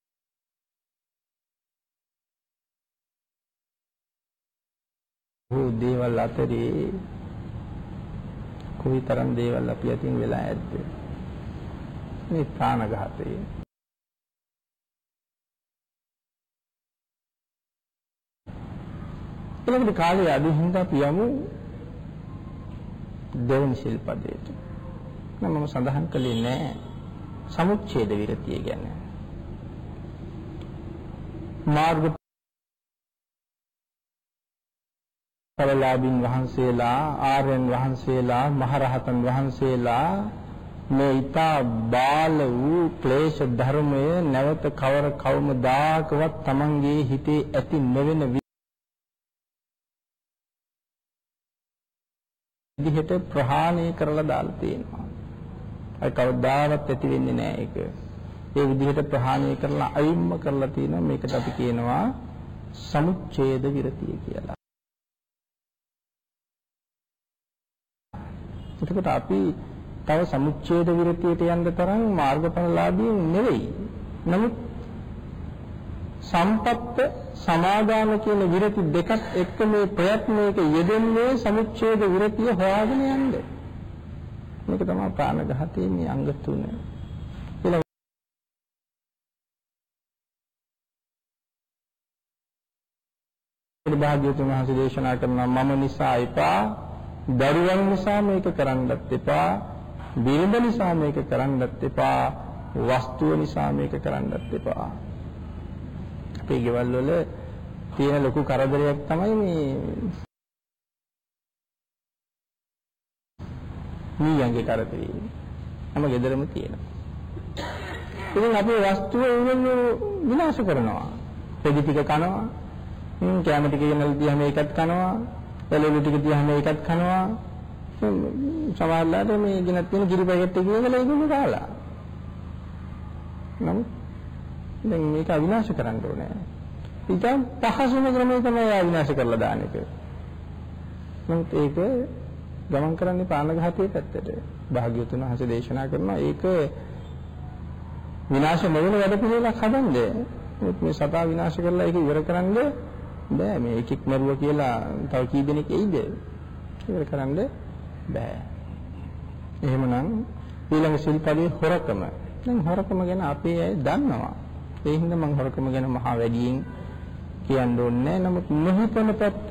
දේවල් අතරේ කොයිතරම් දේවල් අපි අතින් වෙලා ඇද්ද? මේ ප්‍රාණඝාතය ඊළඟට කාලේ අඩු හින්දා අපි යමු දෙවනි ශිල්පදයට. නම් මම සඳහන් කළේ නෑ සමුච්ඡේද විරතිය ගැන. මාර්ග ඵලලාභින් වහන්සේලා ආර්යයන් වහන්සේලා මහරහතන් වහන්සේලා මේ ඊතා බාල වූ ක්ලේශ ධර්මය නැවත කවර කවමදාකවත් Tamange හිතේ ඇති නොවන විදිහට ප්‍රහාණය කරලා දාලා තියෙනවා. ඒ කවදාවත් ඇති වෙන්නේ නැහැ ඒක. ඒ විදිහට ප්‍රහාණය කරලා අයිම්ම කරලා තියෙනවා මේකට අපි කියනවා සමුච්ඡේද විරතිය කියලා. එතකොට අපි තව සමුච්ඡේද විරතියට යන්න තරම් මාර්ගඵලලාභී නෙවෙයි. නමුත් සම්පත්ත සමාදාන කියන විරති දෙකක් එක්ක මේ ප්‍රයත්නයක යෙදෙන්නේ සමුච්ඡේද විරතිය හොයාගෙන යන්න. මේක තමයි ප්‍රාණඝාතයේ මේ අංග තුන. ඊළඟ භාග්‍යවතුන් වහන්සේ දේශනා කරනවා මම නිසා එපා දරුවන් නිසා මේක කරන්නත් එපා බිරිඳ නිසා මේක කරන්නත් එපා වස්තුව නිසා මේක කරන්නත් එපා අපේ ගෙවල් වල තියෙන ලොකු කරදරයක් තමයි මේ මීයන්ගේ කරදරේ. හැම ගෙදරම තියෙනවා. ඉතින් අපේ වස්තුව ඒගොල්ලෝ විනාශ කරනවා. පෙඩි ටික කනවා, හ්ම් කැම ටික ගෙනල්ලා දිහම ඒකත් කනවා. එළවලු ටික දිහම ඒකත් කනවා. සමහරවිට මේ ගෙනත් තියෙන කිරි පැකට් එක කියලා ඒගොල්ලෝ කාලා. නමුත් දැන් මේක අවිනාශ කරන්න ඕනේ. ඊටම පහසුම ක්‍රමය තමයි අවිනාශ කරලා දාන එක. නමුත් ඒක ගමන් කරන්නේ ප්‍රාණඝාතයේ පැත්තට. භාග්‍යවතුන් වහන්සේ දේශනා කරනවා ඒක විනාශ නොවන වැඩ පිළිවෙලක් හදන්නේ. මේ සතා විනාශ කරලා ඒක ඉවර කරන්න බෑ. මේ එකෙක් මරුවා කියලා තව කී දෙනෙක් එයිද? ඉවර කරන්න බෑ. එහෙමනම් ඊළඟ ශිල්පදී හොරකම. දැන් හොරකම ගැන අපේ අය දන්නවා. ඒ හින්දා මම හොරකම ගැන මහා වැඩියෙන් කියන්න ඕනේ නැහැ. නමුත් නොහිතන පැත්ත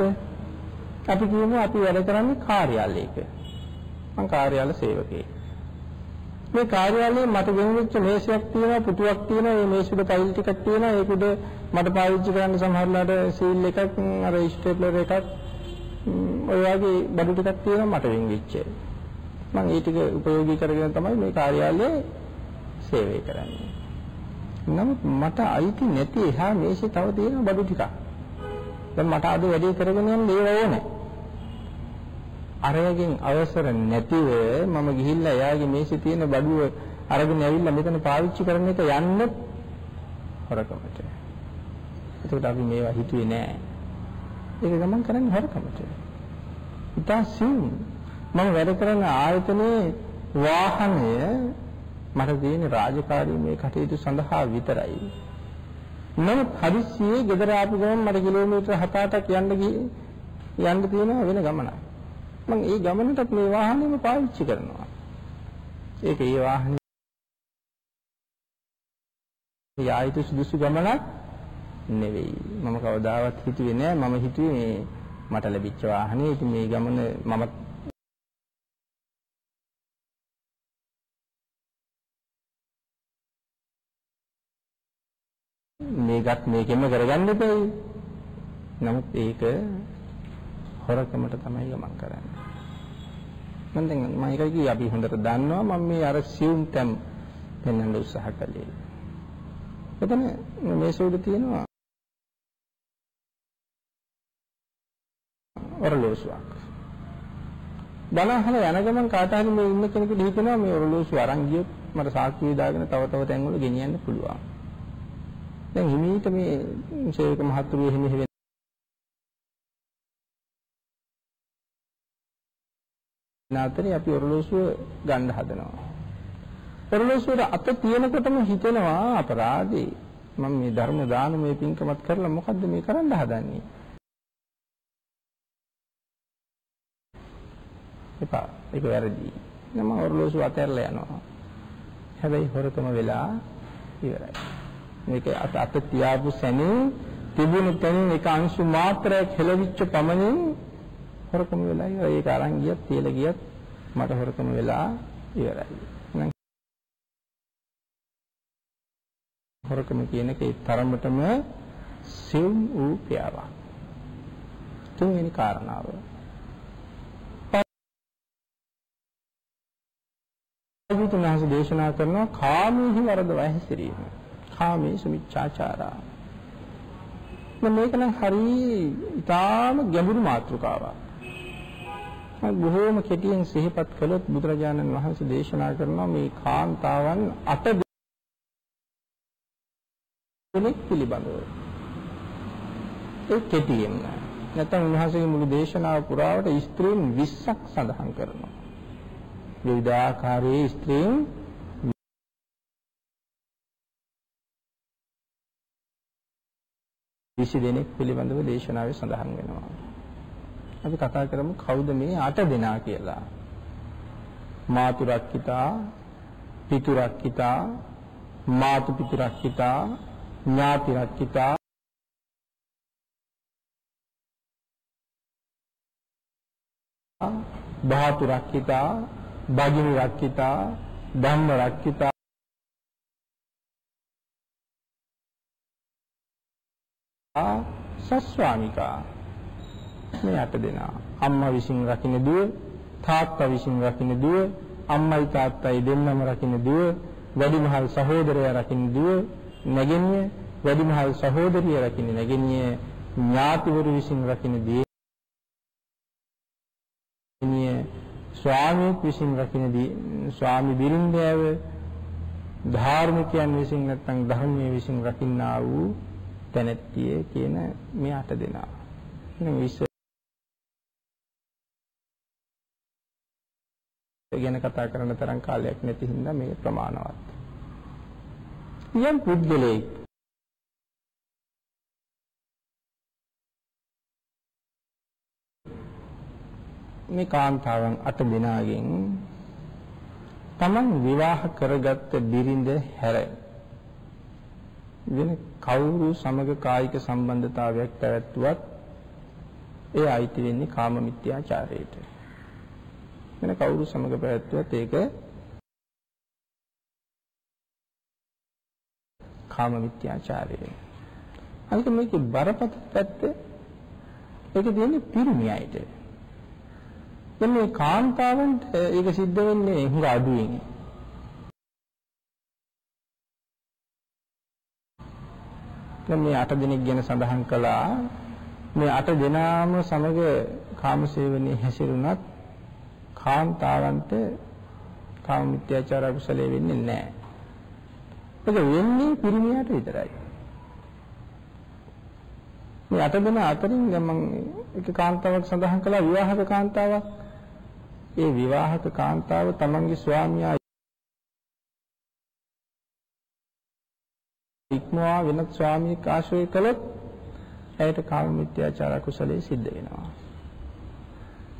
අපි කියමු අපි වැඩ කරන්නේ කාර්යාලයක. මම කාර්යාල සේවකයෙක්. මේ කාර්යාලයේ මට ගෙනිච්ච මේසයක් තියෙනවා, පුටුවක් තියෙනවා, මේ මේසෙ උඩ ෆයිල් ටිකක් තියෙනවා. ඒක උඩ මට පාවිච්චි කරන්න සමහරලාට සීල් එකක්, අර ස්ටේප්ලර් එකක්, ඔය වගේ බඩු ටිකක් තියෙනවා මට වෙන්ගිච්ච. මම ඒ ටික ප්‍රයෝගී කරගෙන තමයි මේ කාර්යාලයේ සේවය කරන්නේ. නමුත් මට අයිති නැති එහා මේසෙ තව තියෙන බඩු ටිකක්. දැන් මට අද වැඩේ කරගෙන යන්න ඒව ඕනේ. අරයගෙන් අවසර නැතිව මම ගිහිල්ලා එයාගේ මේසෙ තියෙන බඩුව අරගෙන ඇවිල්ලා මෙතන පාවිච්චි කරන එක යන්න හොරකමට. ඒකට අපි මේවා හිතුවේ නෑ. ඒක ගමන් කරන්නේ හොරකමට. ඉතින් මම වැඩ කරන ආයතනයේ වාහනය මට තියෙන රාජකාරී මේ කටයුතු සඳහා විතරයි. නමුත් හදිස්සියේ ගෙදර ආපු ගමන් මට කිලෝමීටර් 7-8ක් යන්න යන්න තියෙන වෙන ගමනක්. මම ඒ ගමනටත් මේ වාහනේම පාවිච්චි කරනවා. ඒක ඒ වාහනේ යායුතු සුදුසු ගමනක් නෙවෙයි. මම කවදාවත් හිතුවේ නෑ මම හිතුවේ මට ලැබිච්ච වාහනේ ඉතින් මේ ගමන මම මේකත් මේකෙම කරගන්න එපයි. නමුත් ඒක හොරකමට තමයි ගමන් කරන්නේ. මම දැන් මම ඒකයි කිව්වේ අපි හොඳට දන්නවා මම මේ අර සියුම් තැම් පෙන්වන්න උත්සාහ කළේ. එතන මේ සෝඩ තියෙනවා ඔරලෝසුවක්. බණහල යන ගමන් කාට හරි මේ ඉන්න කෙනෙකුට හිතෙනවා මේ ඔරලෝසුව අරන් ගියොත් මට සාක්ෂි දාගෙන තව තව තැන්වල ගෙනියන්න පුළුවන්. දැන් හිමීට මේ සේවක මහතුරු එහෙම එහෙම නාතරේ අපි ඔරලෝසුව ගන්න හදනවා. ඔරලෝසුවට අත තියෙනකොටම හිතෙනවා අපරාධේ. මම මේ ධර්ම දානමය පින්කමත් කරලා මොකද්ද මේ කරන්න හදන්නේ? එපා. ඒක වැරදි. මම ඔරලෝසුව අතහැරලා යනවා. හැබැයි හොරකම වෙලා ඉවරයි. මේක අත අත තියාපු සැනින් තිබුණු තැනින් එක අංශු මාත්‍රයක් හෙලවිච්ච පමණින් හොරකම වෙලා ඉවරයි. ඒක අරන් ගියත් තියලා ගියත් මට හොරකම වෙලා ඉවරයි. එහෙනම් හොරකම කියන එකේ තරමටම සිව් වූ ක්‍රියාවක්. තුන්වෙනි කාරණාව. බුදුනාහස දේශනා කරනවා කාමීහි වරදව හැසිරීම. කාමී සුමිච්ඡාචාරා. මේක නම් හරි ඊටාම ගැඹුරු මාතෘකාවක්. බොහෝම කෙටියෙන් සිහිපත් කළොත් බුදුරජාණන් වහන්සේ දේශනා කරනවා මේ කාන්තාවන් අට දෙනෙක් පිළිබඳව. ඒ කෙටියෙන් නැත්නම් උන්වහන්සේගේ මුළු දේශනාව පුරාවට ස්ත්‍රීන් 20ක් සඳහන් කරනවා. විවිධාකාරයේ ස්ත්‍රීන් විසි දෙනෙක් පිළිබඳව දේශනාවේ සඳහන් වෙනවා. අපි කතා කරමු කවුද මේ අට දෙනා කියලා. මාතු රක්කිතා, පිතු රක්කිතා, මාතු පිතු රක්කිතා, ඥාති රක්කිතා, ධාතු රක්කිතා, භගිනි රක්කිතා, ධම්ම රක්කිතා සස්වාමිකා මේ අට දෙනා. අම්මා විසින් රකින්න දුව තාත්තා විසින් රකින්න දුව අම්මයි තාත්තයි දෙන්නම රකින්න දුව වැඩිමහල් සහෝදරයා රකින්න දුව නැගෙනිය වැඩිමහල් සහෝදරිය රකින්න නැගෙනිය ඥාතිවරු විසින් රකින්න දිනිය ස්වාමීන් විසින් රකින්න ස්වාමි බිරින්දෑව ධාර්මිකයන් විසින් නැත්නම් ධර්මයේ විසින් රකින්නා වූ තැනැත්තිය කියන මේ අට දෙනා. එහෙනම් විශ්ව ගැන කතා කරන්න තරම් කාලයක් නැති හින්දා මේක ප්‍රමාණවත්. යම් පුද්ගලයෙක් මේ කාන්තාවන් අට දෙනාගෙන් තමන් විවාහ කරගත්ත බිරිඳ හැර වෙන කවුරු සමග කායික සම්බන්ධතාවයක් පැවැත්වුවත් ඒ අයිති වෙන්නේ කාම මිත්‍යාචාරයට. වෙන කවුරු සමග පැවැත්වුවත් ඒක කාම මිත්‍යාචාරය. අනික මේකේ බරපතල පැත්ත ඒක දෙන්නේ පිරිමියයිට. දැන් මේ කාන්තාවන්ට ඒක සිද්ධ වෙන්නේ හුඟ අඩුවෙන්. දැන් මේ අට දෙනෙක් ගැන සඳහන් කළා මේ අට දෙනාම සමග කාමසේවනයේ හැසිරුණත් කාන්තාවන්ට කාම මිත්‍යාචාර කුසලයේ වෙන්නේ නැහැ. ඒක වෙන්නේ පිරිමියාට විතරයි. මේ අට දෙන අතරින් දැන් මම එක කාන්තාවක් සඳහන් කළා විවාහක කාන්තාවක්. ඒ විවාහක කාන්තාව තමන්ගේ ස්වාමියා ඉක්මවා වෙනත් ස්වාමියෙක් ආශ්‍රය කළොත් ඇයට කාම මිත්‍යාචාර කුසලයේ සිද්ධ වෙනවා.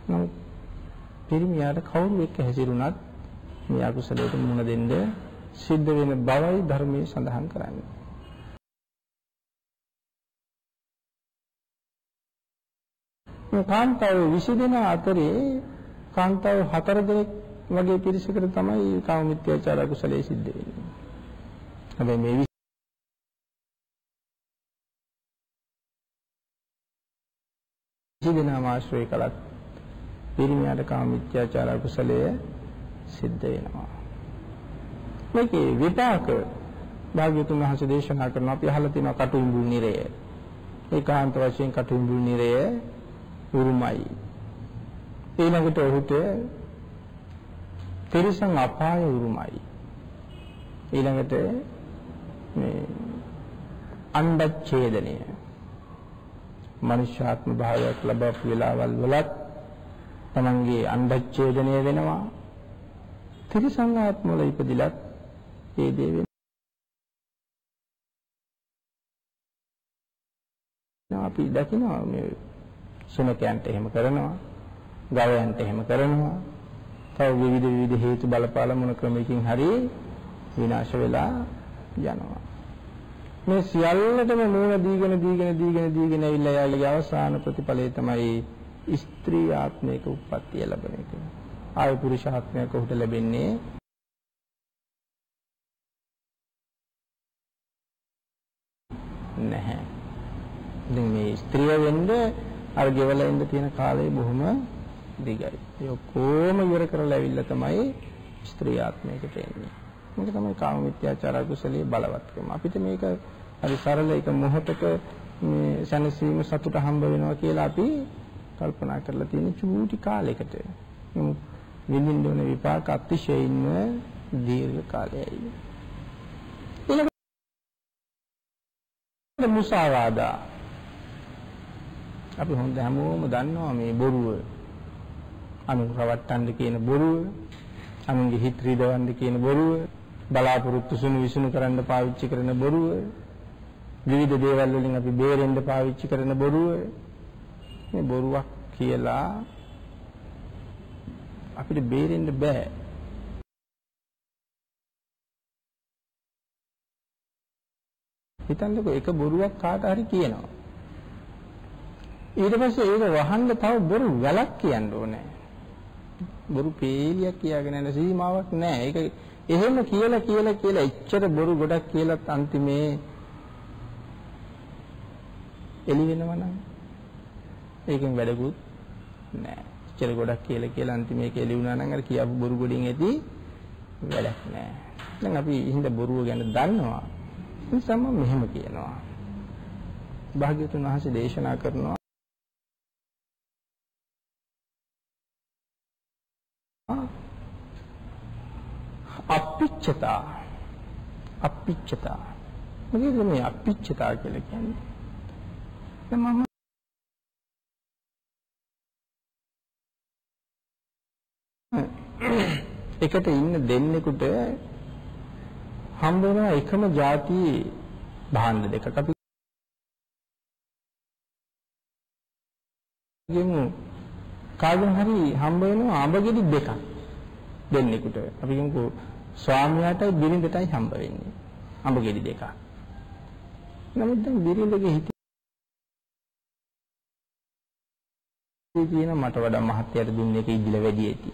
නමුත් පිරිමියාට කවුරු එක්ක හැසිරුණත් මේ අකුසලයට මුහුණ දෙන්න සිද්ධ වෙන බවයි ධර්මයේ සඳහන් කරන්නේ. මේ කාන්තාව 20 දෙනා අතරේ කාන්තාව හතර දෙනෙක් වගේ පිරිසකට තමයි කාම මිත්‍යාචාර කුසලයේ සිද්ධ වෙන්නේ. හැබැයි මේ 20 දෙනාම ආශ්‍රය කළත් පිරිමියාට කාම මිත්‍යාචාර කුසලය සිද්ධ වෙනවා. මේකේ විපාක භාග්‍යතුන් වහන්සේ දේශනා කරන අපි අහලා තියෙනවා කටුඹුල් නිරය. ඒකාන්ත වශයෙන් කටුඹුල් නිරය උරුමයි. ඊළඟට ඔහුට තිරිසන් අපාය උරුමයි. ඊළඟට මේ අණ්ඩච්ඡේදනය මනුෂ්‍යාත්ම භාවයක් ලැබපු වෙලාවල් වලත් තමන්ගේ අණ්ඩච්ඡේදනය වෙනවා. තිරිසන් ආත්ම වල ඉපදිලත් ඒ දේ වෙනවා. අපි දකිනවා මේ සුනකයන්ට එහෙම කරනවා. ගවයන්ට එහෙම කරනවා. තව විවිධ විවිධ හේතු බලපාල මොන ක්‍රමයකින් හරි විනාශ වෙලා යනවා. මේ සියල්ලටම මූණ දීගෙන දීගෙන දීගෙන දීගෙන ඇවිල්ලා යාගේ අවසාන ප්‍රතිඵලය තමයි ස්ත්‍රී ආත්මයක උප්පත්තිය ලැබෙන එක. ආය පුරුෂ ආත්මයක උහුට ලැබෙන්නේ නැහැ. ඉතින් මේ ස්ත්‍රිය වෙන්න අර ගෙවල ඉන්න තියෙන කාලය බොහොම දිගයි. ඒ ඔක්කොම ඉවර කරලා ඇවිල්ලා තමයි ස්ත්‍රී ආත්මයකට එන්නේ. මේක තමයි කාම මිත්‍යාචාර කුසලයේ බලවත්කම. අපිට මේක හරි සරල එක මොහොතක මේ සැනසීම සතුට හම්බ වෙනවා කියලා අපි කල්පනා කරලා තියෙන චූටි කාලයකට. නමුත් විඳින්න ඕන විපාක අතිශයින්ම දීර්ඝ කාලයයි. ඊළඟ මුසාවාදා අපි හොඳ හැමෝම දන්නවා මේ බොරුව අනු රවට්ටන්න කියන බොරුව අනුන්ගේ හිත රිදවන්න කියන බොරුව බලාපොරොත්තු සුණු විසුණු කරන්න පාවිච්චි කරන බොරුව විවිධ දේවල් වලින් අපි බේරෙන්න පාවිච්චි කරන බොරුව මේ බොරුවක් කියලා අපිට බේරෙන්න බෑ හිතන්නකෝ එක බොරුවක් කාට හරි කියනවා. ඊට පස්සේ ඒක වහන්න තව බොරු වැලක් කියන්න ඕනේ. බොරු පේලියක් කියාගෙන යන සීමාවක් නැහැ. ඒක එහෙම කියලා කියලා කියලා එච්චර බොරු ගොඩක් කියලාත් අන්තිමේ එළි වෙනවා නම් ඒකෙන් වැඩකුත් නැහැ. එච්චර ගොඩක් කියලා කියලා අන්තිමේ ඒක එළි වුණා නම් අර කියපු බොරු ගොඩින් ඇති වැඩක් නැහැ. දැන් අපි හිඳ බොරුව ගැන දන්නවා. නිසා මම මෙහෙම කියනවා. භාග්‍යතුන් වහන්සේ දේශනා කරනවා අපිච්චතා. අපිච්චතා. මොකද මේ අපිච්චතා කියලා කියන්නේ? මම එකට ඉන්න දෙන්නෙකුට හම්බ වෙන එකම જાති භාණ්ඩ දෙකක්. අපි ගෙමු කාගෙන් හරි හම්බ වෙනවා අඹ ගෙඩි දෙකක් දෙන්නෙකුට. අපි කියමුකෝ ස්වාමියාටයි බිරිඳටයි හම්බ වෙන්නේ. අඹ ගෙඩි දෙකක්. නමුත් දැන් බිරිඳගේ හිතේ කියන මට වඩා මහත්යට දුන්නේ එක ඉදිල වැඩි ඇති.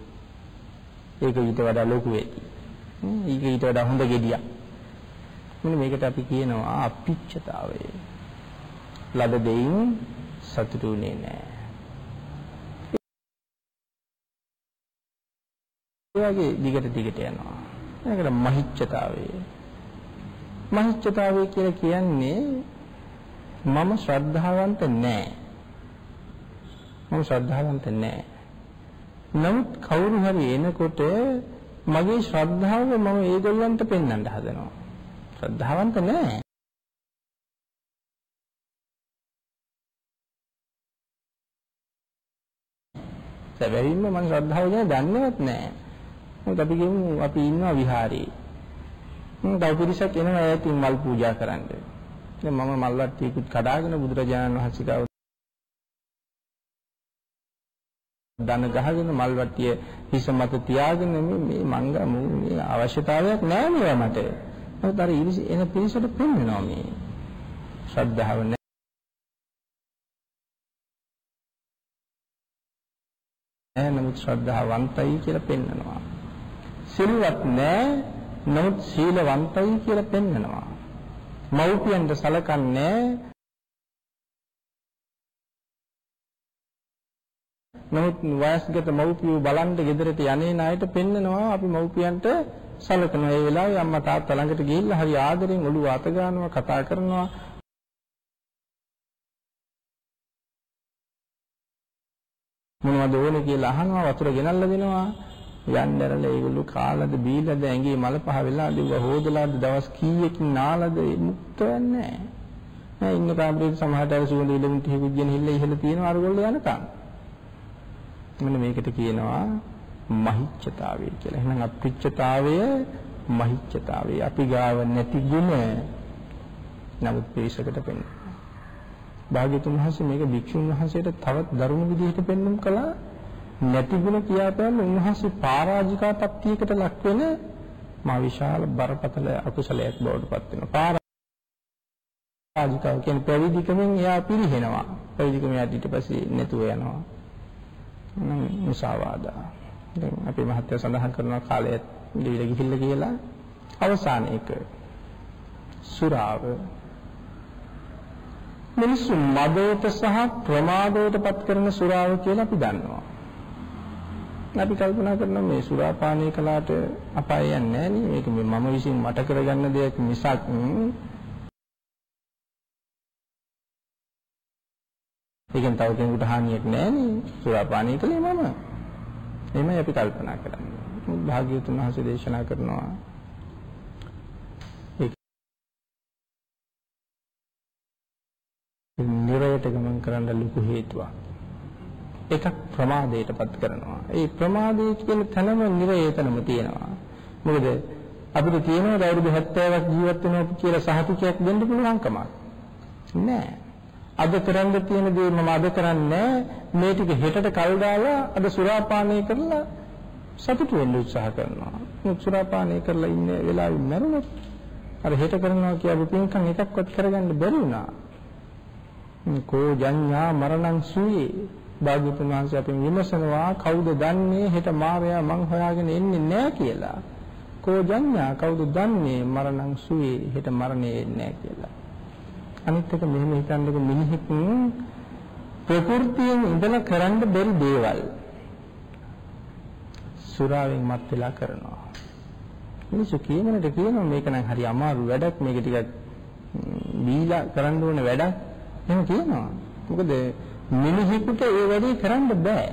ඒක ඊට වඩා ලොකු ඇති. ඒක ඊට වඩා හොඳ ගෙඩියක්. මෙන්න මේකට අපි කියනවා අපිච්චතාවය. ලද දෙයින් සතුටු වෙන්නේ නැහැ ඒ වගේ දිගට දිගට යනවා. ඒකට මහිච්ඡතාවය. මහිච්ඡතාවය කියලා කියන්නේ මම ශ්‍රද්ධාවන්ත නෑ. මම ශ්‍රද්ධාවන්ත නෑ. නමුත් කවුරු හරි එනකොට මගේ ශ්‍රද්ධාව මම ඒගොල්ලන්ට පෙන්වන්න හදනවා. ශ්‍රද්ධාවන්ත නෑ. සැබවින්ම මම ශ්‍රද්ධාව ගැන දන්නේවත් නෑ. මොකද අපි කියමු අපි ඉන්නවා විහාරේ. මම තව පිරිසක් එනවා ඇතින් මල් පූජා කරන්න. දැන් මම මල් වට්ටියකුත් කඩාගෙන බුදුරජාණන් වහන්සේ ගාව දන ගහගෙන මල් වට්ටිය හිස මත තියාගෙන මේ මංග මේ අවශ්‍යතාවයක් නෑ මේවා මට. මොකද අර එන පිරිසට පෙන්වෙනවා මේ ශ්‍රද්ධාව නෑ නමුත් ශ්‍රද්ධාවන්තයි කියලා පෙන්නනවා. සිල්වත් නෑ නමුත් සීලවන්තයි කියලා පෙන්නනවා. මව්පියන්ට සලකන්නේ නමුත් වයස්ගත මව්පියෝ බලන්න ගෙදරට යන්නේ ණයට පෙන්නනවා අපි මව්පියන්ට සලකනවා. ඒ වෙලාවේ අම්මා තාත්තා ළඟට ගිහිල්ලා හරි ආදරෙන් ඔළුව අත ගන්නවා කතා කරනවා. මොනවද ඕනේ කියලා අහනවා වතුර ගෙනල්ලා දෙනවා. යන්න ඇරලා ඒගොල්ලෝ කාලද බීලද ඇඟේ මල පහ වෙලා දිව හොදලාද දවස් කීයකින් නාලද මුක්ත වෙන්නේ නැහැ. ඉන්න කාමරේ සමහරට අර සුවඳ ඉලමුන් ටිකකුත් ගෙන හිල්ල ඉහළ තියෙනවා අරගොල්ලෝ යනකම්. මෙන්න මේකට කියනවා මහිච්ඡතාවය කියලා. එහෙනම් අප්‍රිච්ඡතාවය මහිච්ඡතාවය. අපි ගාව නැති ගුණ නමුත් පිරිසකට පෙන්වනවා. භාග්‍යතුන් වහන්සේ මේක භික්ෂුන් වහන්සේට තවත් දරුණු විදිහට පෙන්වන්න කළා. නැති ගුණ කියාපෑම උන්වහන්සේ පරාජිකා පත්‍යයකට ලක් වෙන මා විශාල බරපතල අකුසලයක් බවට පත් වෙනවා. පරාජිකාව කියන්නේ පැවිදිකමෙන් එයා පිරිහෙනවා. පැවිදිකම යාට ඊට පස්සේ නැතුව යනවා. නම් මුසාවාදා. දැන් අපේ මහත්ය සඳහන් කරන කාලය දිවිල ගිහිල්ලා කියලා අවසාන එක සුරාව මිනිස්සු මදයට සහ ප්‍රමාදයට පත් කරන සුරාව කියලා අපි දන්නවා. අපි කල්පනා කරනවා මේ සුරාපානය කළාට අපාය යන්නේ නැහැ නේ. මේක මම විසින් මට කරගන්න දෙයක් මිසක් ඒකෙන් තව කෙනෙකුට හානියක් නැහැ නේ. සුරාපානය කළේ මම. එහෙමයි අපි කල්පනා කරන්නේ. භාග්‍යවතුන් වහන්සේ දේශනා කරනවා නිරයට ගමන් කරන්න ලොකු හේතුවක්. එකක් ප්‍රමාදයටපත් කරනවා. ඒ ප්‍රමාදය කියන තැනම නිරේතනම තියෙනවා. මොකද අපිට තියෙනවා අවුරුදු 70ක් ජීවත් වෙනවා කියලා සහතිකයක් දෙන්න පුළුවන් කමක් නෑ. අද කරන්න තියෙන දේ මම අද කරන්නේ මේ ටික හෙටට කල් දාලා අද සුරාපානය කරලා සතුටු වෙන්න උත්සාහ කරනවා. මුත් සුරාපානය කරලා ඉන්න වෙලාවෙ මැරුණොත් අර හෙට කරනවා කියපු පින්කම් එකක්වත් කරගන්න බැරි වුණා. කෝ ජඤ්ඤා මරණං සුයේ භාග්‍යතුන් වහන්සේ අපෙන් විමසනවා කවුද දන්නේ හෙට මාරයා මං හොයාගෙන එන්නේ නැහැ කියලා. කෝ ජඤ්ඤා කවුද දන්නේ මරණං සුවේ හෙට මරණය එන්නේ නැහැ කියලා. අනිත් එක මෙහෙම හිතන්නකො මිනිහෙක් ප්‍රകൃතියෙන් ඉඳලා කරන්න බැරි දේවල් සුරාවෙන් මත් වෙලා කරනවා. මිනිස්සු කියනකට කියනවා මේක නම් හරි අමාරු වැඩක් මේක ටිකක් බීලා කරන්න ඕන වැඩක් එහෙම කියනවා. මොකද මිනිහෙකුට ඒ වැඩේ කරන්න බෑ.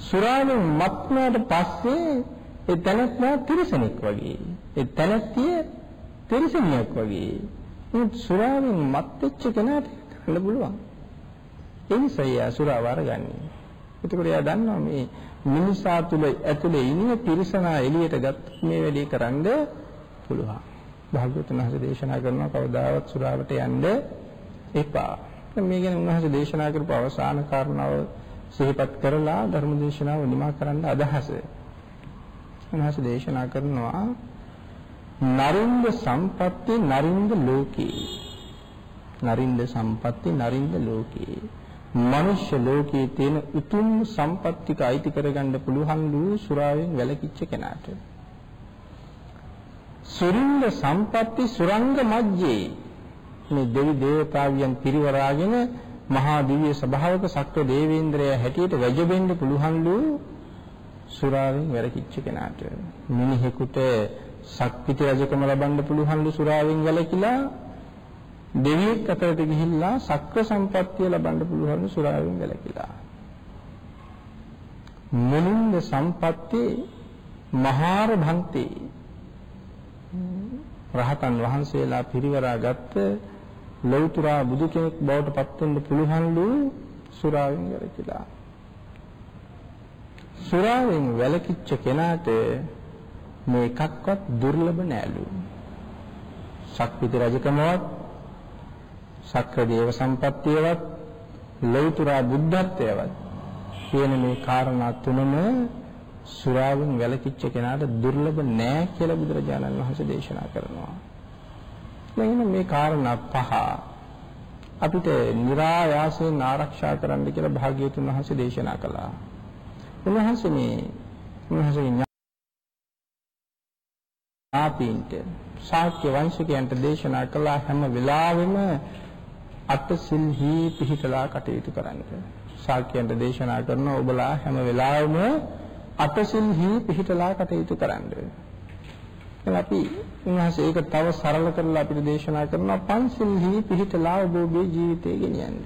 සුරාවෙන් මත් වුණාට පස්සේ ඒ තැනත්තා තිරසනෙක් වගේ. ඒ තැනත්තිය තිරසනියක් වගේ. ඒ සුරාවෙන් මත් වෙච්ච කෙනාට කරන්න පුළුවන්. ඒ නිසා යා සුරාව අරගන්නේ. එතකොට එයා දන්නවා මේ මිනිසා තුල ඇතුලේ ඉන්න තිරසනා එළියට ගත් මේ වැඩේ කරන්න පුළුවන්. භාග්‍යවතුන් වහන්සේ දේශනා කරනවා කවදාවත් සුරාවට යන්න එපා. මේ ගැන උන්වහන්සේ දේශනා කරපු අවසාන කාරණාව සිහිපත් කරලා ධර්ම දේශනාව නිමා කරන්න අදහස. උන්වහන්සේ දේශනා කරනවා නරින්ද සම්පatti නරින්ද ලෝකේ. නරින්ද සම්පatti නරින්ද ලෝකේ. මනුෂ්‍ය ලෝකයේ තියෙන උතුම් සම්පත්තික අයිති කරගන්න පුළුවන් වූ සුරාවෙන් වැළකීච්ච කෙනාට. සුරින්ද සම්පatti සුරංග මජ්ජේ මේ දෙවි දේවතාවියන් පිරිවරාගෙන මහා දිව්‍ය ස්වභාවක සක්‍ර දේවේන්ද්‍රය හැටියට වැජබෙන්න පුළුවන්ලු සුරාවෙන් වැරකිච්ච කෙනාට. මිනිහෙකුට ශක්තිත රජකම ලබන්න පුළුවන්ලු සුරාවෙන් වැළකීලා දෙවියෙක් අතරට ගිහිල්ලා සක්‍ර සම්පත්තිය ලබන්න පුළුවන්ලු සුරාවෙන් වැළකීලා. මුනින්ද සම්පත්තිය මහාර භන්තේ. රහතන් වහන්සේලා පිරිවරා ගත්ත ලෞතර බුදු කෙනෙක් බවට පත් වෙන්න පුළුවන්ලු සුරාවෙන් වැළකීලා. සුරාවෙන් වැළකීච්ච කෙනාට මේ එකක්වත් දුර්ලභ නෑලු. ශක්තිති රජකමවත් සක්‍ර දේව සම්පත්තියවත් ලෞතර බුද්ධත්වයවත් කියන මේ කාරණා තුනම සුරාවෙන් වැළකීච්ච කෙනාට දුර්ලභ නෑ කියලා බුදුරජාණන් වහන්සේ දේශනා කරනවා. මෙන්න මේ කාරණා පහ අපිට નિરાයාසයෙන් ආරක්ෂා කරන්න කියලා භාග්‍යවතුන් වහන්සේ දේශනා කළා. උන්වහන්සේ මේ උන්වහන්සේ ඥාපීන්ට ශාක්‍ය වංශිකයන්ට දේශනා කළා හැම වෙලාවෙම අටසිල්හි පිහිටලා කටයුතු කරන්න. ශාක්‍යයන්ට දේශනා කරන ඔබලා හැම වෙලාවෙම අටසිල්හි පිහිටලා කටයුතු කරන්න. දැන් අපි උන්වහන්සේ ඒක තව සරල කරලා අපිට දේශනා කරනවා පන්සිල්හි පිහිටලා ඔබ ඔබේ ජීවිතය ගෙනියන්න.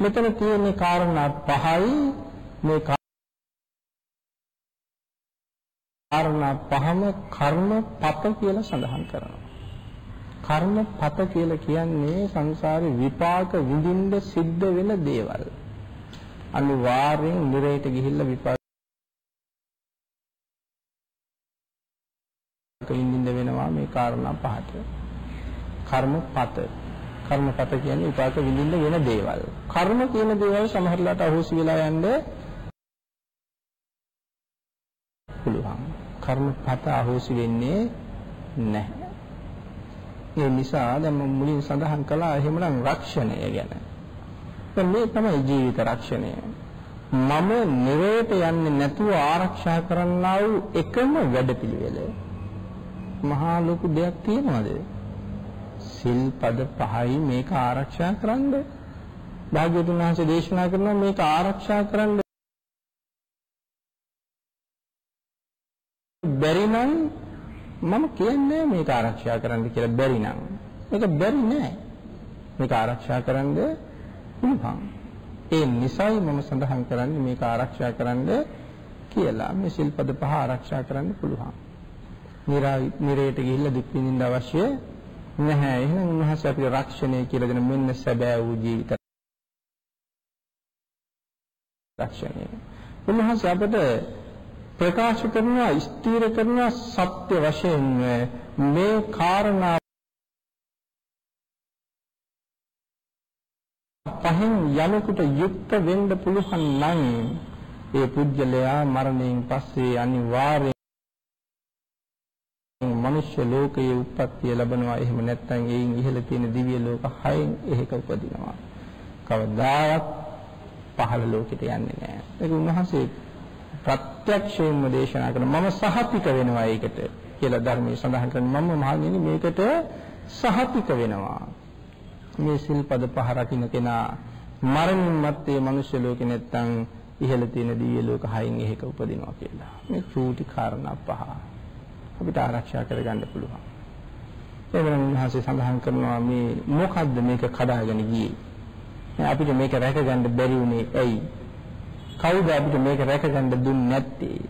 මෙතන තියෙන කාරණා පහයි මේ කාරණා පහම කර්මපත කියලා සඳහන් කරනවා. කර්මපත කියලා කියන්නේ සංසාරේ විපාක විඳින්න සිද්ධ වෙන දේවල්. අනිවාර්යෙන් නිරේට ගිහිල්ලා විපාක විඳින්න වෙනවා මේ කාරණා පහට. කර්මපත. කර්මපත කියන්නේ විපාක විඳින්න වෙන දේවල්. කර්ම කියන දේවල් සමහරලාට අහෝසි වෙලා යන්න පුළුවන්. කර්මපත අහෝසි වෙන්නේ නැහැ. ඒ නිසා දැන් මුලින් සඳහන් කළා එහෙමනම් රක්ෂණය ගැන. දැන් මේ තමයි ජීවිත රක්ෂණය. මම නිරේත යන්නේ නැතුව ආරක්ෂා කරන්නා වූ එකම වැඩපිළිවෙල. මහා ලොකු දෙයක් තියනවාද? සිල්පද පහයි මේක ආරක්ෂා කරන්න. භාග්‍යවතුන් වහන්සේ දේශනා කරනවා මේක ආරක්ෂා කරන්න බැරි නම් මම කියන්නේ මේක ආරක්ෂා කරන්න කියලා බැරි නම් මේක බැරි නෑ. මේක ආරක්ෂා කරන්න පුළුවන්. ඒ නිසයි මම සඳහන් කරන්නේ මේක ආරක්ෂා කරන්න කියලා. මේ සිල්පද පහ ආරක්ෂා කරන්න පුළුවන්. නිරයට ගිහිල්ලා දුක් විඳින්න අවශ්‍ය නැහැ. එහෙනම් උන්වහන්සේ අපිට රක්ෂණය කියලා දෙන මෙන්න සැබෑ වූ ජීවිත රක්ෂණය. උන්වහන්සේ අපට ප්‍රකාශ කරනවා ස්ථීර කරනවා සත්‍ය වශයෙන් මේ කාරණා පහෙන් යමෙකුට යුක්ත වෙන්න පුළුවන් නම් ඒ පුජ්‍යලයා මරණයෙන් පස්සේ අනිවාර්ය මනුෂ්‍ය ලෝකයේ උප්පත්තිය ලැබනවා. එහෙම නැත්නම් එයින් ඉහළ තියෙන දිව්‍ය ලෝක හයෙන් එහෙක උපදිනවා. කවදාවත් පහළ ලෝකෙට යන්නේ නැහැ. ඒක උන්වහන්සේ ප්‍රත්‍යක්ෂයෙන්ම දේශනා කරන මම සහතික වෙනවා ඒකට කියලා ධර්මයේ සඳහන් කරන මම මහණෙනි මේකට සහතික වෙනවා. මේ සිල්පද පහ රකින්න කෙනා මරණින් මත්තේ මනුෂ්‍ය ලෝකේ නැත්තම් ඉහළ තියෙන දිව්‍ය ලෝක හයින් එහෙක උපදිනවා කියලා. මේ චූටි කාරණා පහ. අපිට ආරක්ෂා කරගන්න පුළුවන්. එවනම් උන්වහන්සේ සඳහන් කරනවා මේ මොකද්ද මේක කඩාගෙන ගියේ? අපිට මේක රැකගන්න බැරි වුණේ ඇයි? කවුද අපිට මේක රැකගන්න දුන්නේ නැත්තේ?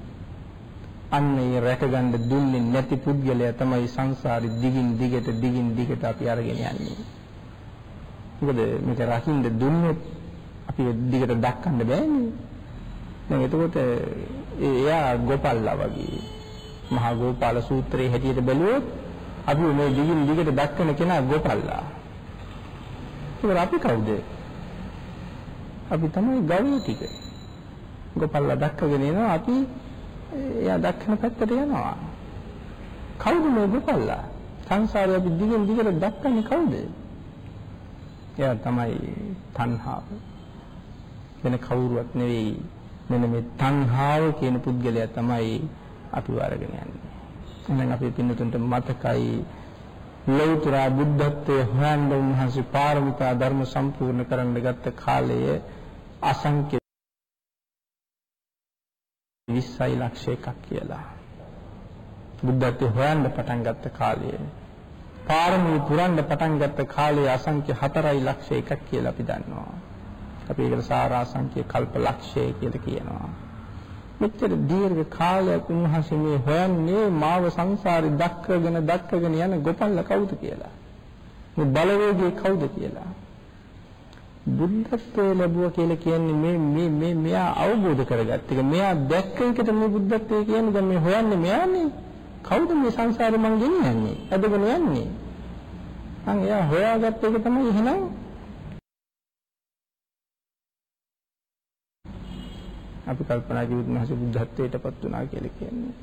අන්න ඒ රැකගන්න දුන්නේ නැති පුද්ගලයා තමයි සංසාරේ දිගින් දිගට දිගින් දිගට අපි අරගෙන යන්නේ. මොකද මේක රකින්න දුන්නොත් අපි දිගට දක්කන්න බෑනේ. දැන් එතකොට එයා ගෝපල්ලා වගේ මහා ගෝපාල සූත්‍රයේ හැටියට බැලුවොත් අපි මේ දිගින් දිගට දක්කන කෙනා ගෝපල්ලා. ඒක අපි කවුද? අපි තමයි ගවය ටික. ගෝපල්ලා දක්කගෙන එනවා අපි එයා දක්කන පැත්තට යනවා. කවුද මේ ගෝපල්ලා? සංසාරේ අපි දිගින් දිගට දක්කන්නේ කවුද? එයා තමයි තණ්හාව. වෙන කවුරුවත් නෙවෙයි. මෙන්න මේ තණ්හාව කියන පුද්ගලයා තමයි අපි වරගෙන යන්නේ. එහෙනම් අපි පින්නතුන්ට මතකයි ලෞතර බුද්ධත්වයේ හොයන්න උන්වහන්සේ පාරමිතා ධර්ම සම්පූර්ණ කරන්න ගත්ත කාලය අසංඛ්‍ය 20 ලක්ෂ එකක් කියලා. බුද්ධත්වයේ හොයන්න පටන් ගත්ත කාලය පාරමී පුරන්න පටන් ගත්ත කාලයේ අසංඛ්‍ය 4 ලක්ෂ එකක් කියලා අපි දන්නවා. අපි ඒකට සාරාසංඛ්‍ය කල්ප ලක්ෂය කියලා කියනවා. මෙච්චර දීර්ඝ කාලයක් උන්වහන්සේ මේ හොයන්නේ මාව සංසාරේ දක්කගෙන දක්කගෙන යන ගොපල්ල කවුද කියලා. මේ බලවේගයේ කවුද කියලා. බුද්ධත්වයේ ලැබුවා කියලා කියන්නේ මේ මේ මේ මෙයා අවබෝධ කරගත්ත එක. මෙයා දැක්ක එකට මේ බුද්ධත්වයේ කියන්නේ දැන් මේ හොයන්නේ මෙයානේ. කවුද මේ සංසාරේ මං ගෙනියන්නේ? ඇදගෙන යන්නේ. අන් එයා හොයාගත්ත එක තමයි එහෙනම් අපි කල්පනා කරුත් මහසි බුද්ධත්වයටපත් වුණා කියලා කියන්නේ.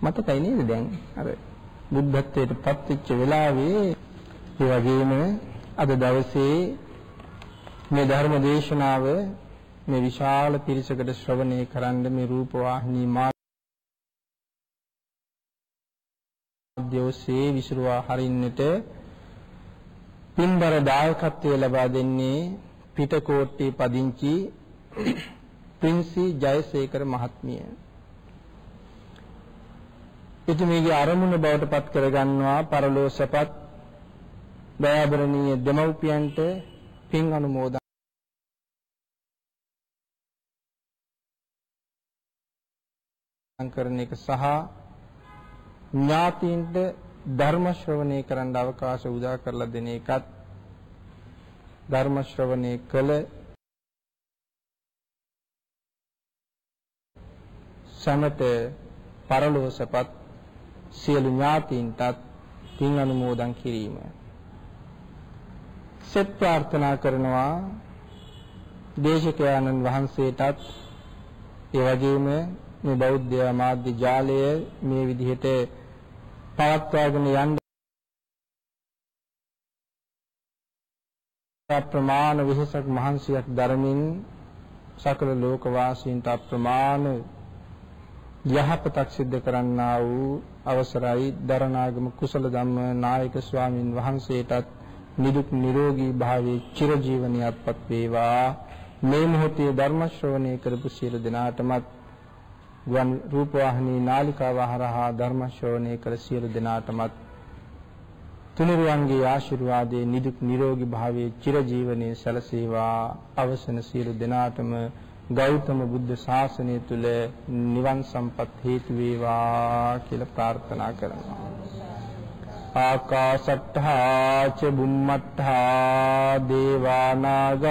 මතකයි නේද දැන් අර බුද්ධත්වයටපත් වෙච්ච වෙලාවේ ඒ වගේම අද දවසේ මේ ධර්ම දේශනාව මේ විශාල පිරිසකට ශ්‍රවණය කරන්න මේ රූප වාහිනී මාධ්‍යෝසේ විසිරුවා හරින්නට පින්බර දායකත්වය ලබා දෙන්නේ පිටකෝට්ටේ පදිංචි පින්සි ජයසේකර මහත්මිය. එතුමියගේ අරමුණ බවට පත් කරගන්නවා පරලෝසපත් දයාබරණීය දෙමව්පියන්ට පින් අනුමෝදන් කරන එක සහ ඥාතීන්ට ධර්ම ශ්‍රවණය කරන්න අවකාශ උදා කරලා දෙන එකත් ධර්ම ශ්‍රවණය කළ සමත පරලෝසපත් සියලු ඥාතීන්ටත් පින් අනුමෝදන් කිරීම. සෙත් ප්‍රාර්ථනා කරනවා දේශකයන්න් වහන්සේටත් ඒ වගේම මේ බෞද්ධ මාධ්‍ය ජාලය මේ විදිහට පවත්වාගෙන යන්න ප්‍රමාණ විශේෂක් මහන්සියක් දරමින් සකල ලෝකවාසීන්ට අප්‍රමාණ යහපතක් සිද්ධ කරන්නා වූ අවසරයි. දරණාගම කුසල ධම්ම නායක ස්වාමින් වහන්සේටත් නිදුක් නිරෝගී භාවයේ චිරජීවනයත්පත් වේවා. මේ මොහොතේ ධර්ම ශ්‍රවණය කරපු සියලු දෙනාටමත් ගුවන් රූපවාහිනී නාලිකාව හරහා ධර්ම ශ්‍රවණය කළ සියලු දෙනාටමත් තුනුරුවන්ගේ ආශිර්වාදයේ නිදුක් නිරෝගී භාවයේ චිරජීවනයේ සැලසේවා. අවසන සියලු දෙනාටම ගෞතම බුද්ධ ශාසනය තුල නිවන් සම්පත් හේතු වේවා කියලා ප්‍රාර්ථනා කරනවා. ආකාශට්ඨා ච බුම්මට්ඨා දේවා නාග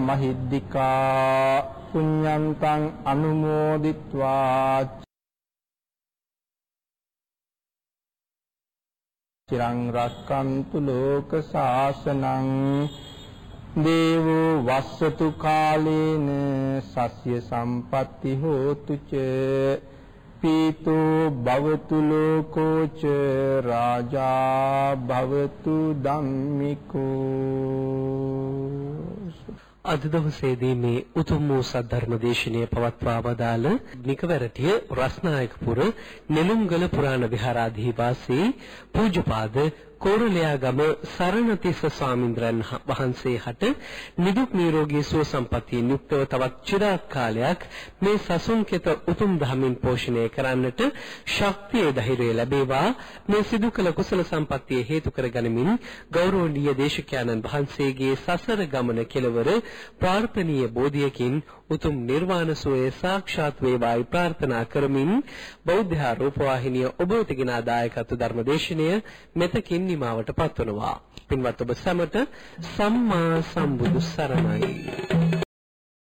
මහිද්దికා පුඤ්ඤන්තං අනුමෝදිත්වා චිරං රක්칸තු ලෝක සාසනං දේවෝ වස්සතු කාලේන සස්්‍ය සම්පatti හෝතු ච පීතෝ භවතු ලෝකෝ ච රාජා භවතු ධම්මිකෝ අද දවසේදී මේ උතුම් වූ සද්ධර්ම දේශනය පවත්වා වදාළ නිකවැරටිය රස්නායකපුර නෙළුම්ගල පුරාණ විහාරාධිවාසී පූජ්‍යපාද කෝරළයාගම සරණතිස්ස ස්වාමින්ද්‍රයන් වහන්සේ හට නිදුක් නිරෝගී සුව සම්පන්නියෙන් යුක්තව තවත් චිරාත් කාලයක් මේ සසුන් කෙත උතුම් ධමින් පෝෂණය කරන්නට ශක්තිය ධෛර්යය ලැබේවා. මේ සිදු කළ කුසල සම්පත්තිය හේතු කර ගනිමින් ගෞරවනීය දේශකයන්න් වහන්සේගේ සසර ගමන කෙලවර ප්‍රාර්ථනීය බෝධියකින් උතුම් නිර්වාණ සෝය සාක්ෂාත් වේවායි ප්‍රාර්ථනා කරමින් බෞද්ධ රූපවාහිනිය ඔබ වෙත ගෙන ආදායකත්ව ධර්මදේශනය මෙතකින් නිමාවට පත්වනවා. පින්වත් ඔබ සැමට සම්මා සම්බුදු සරණයි.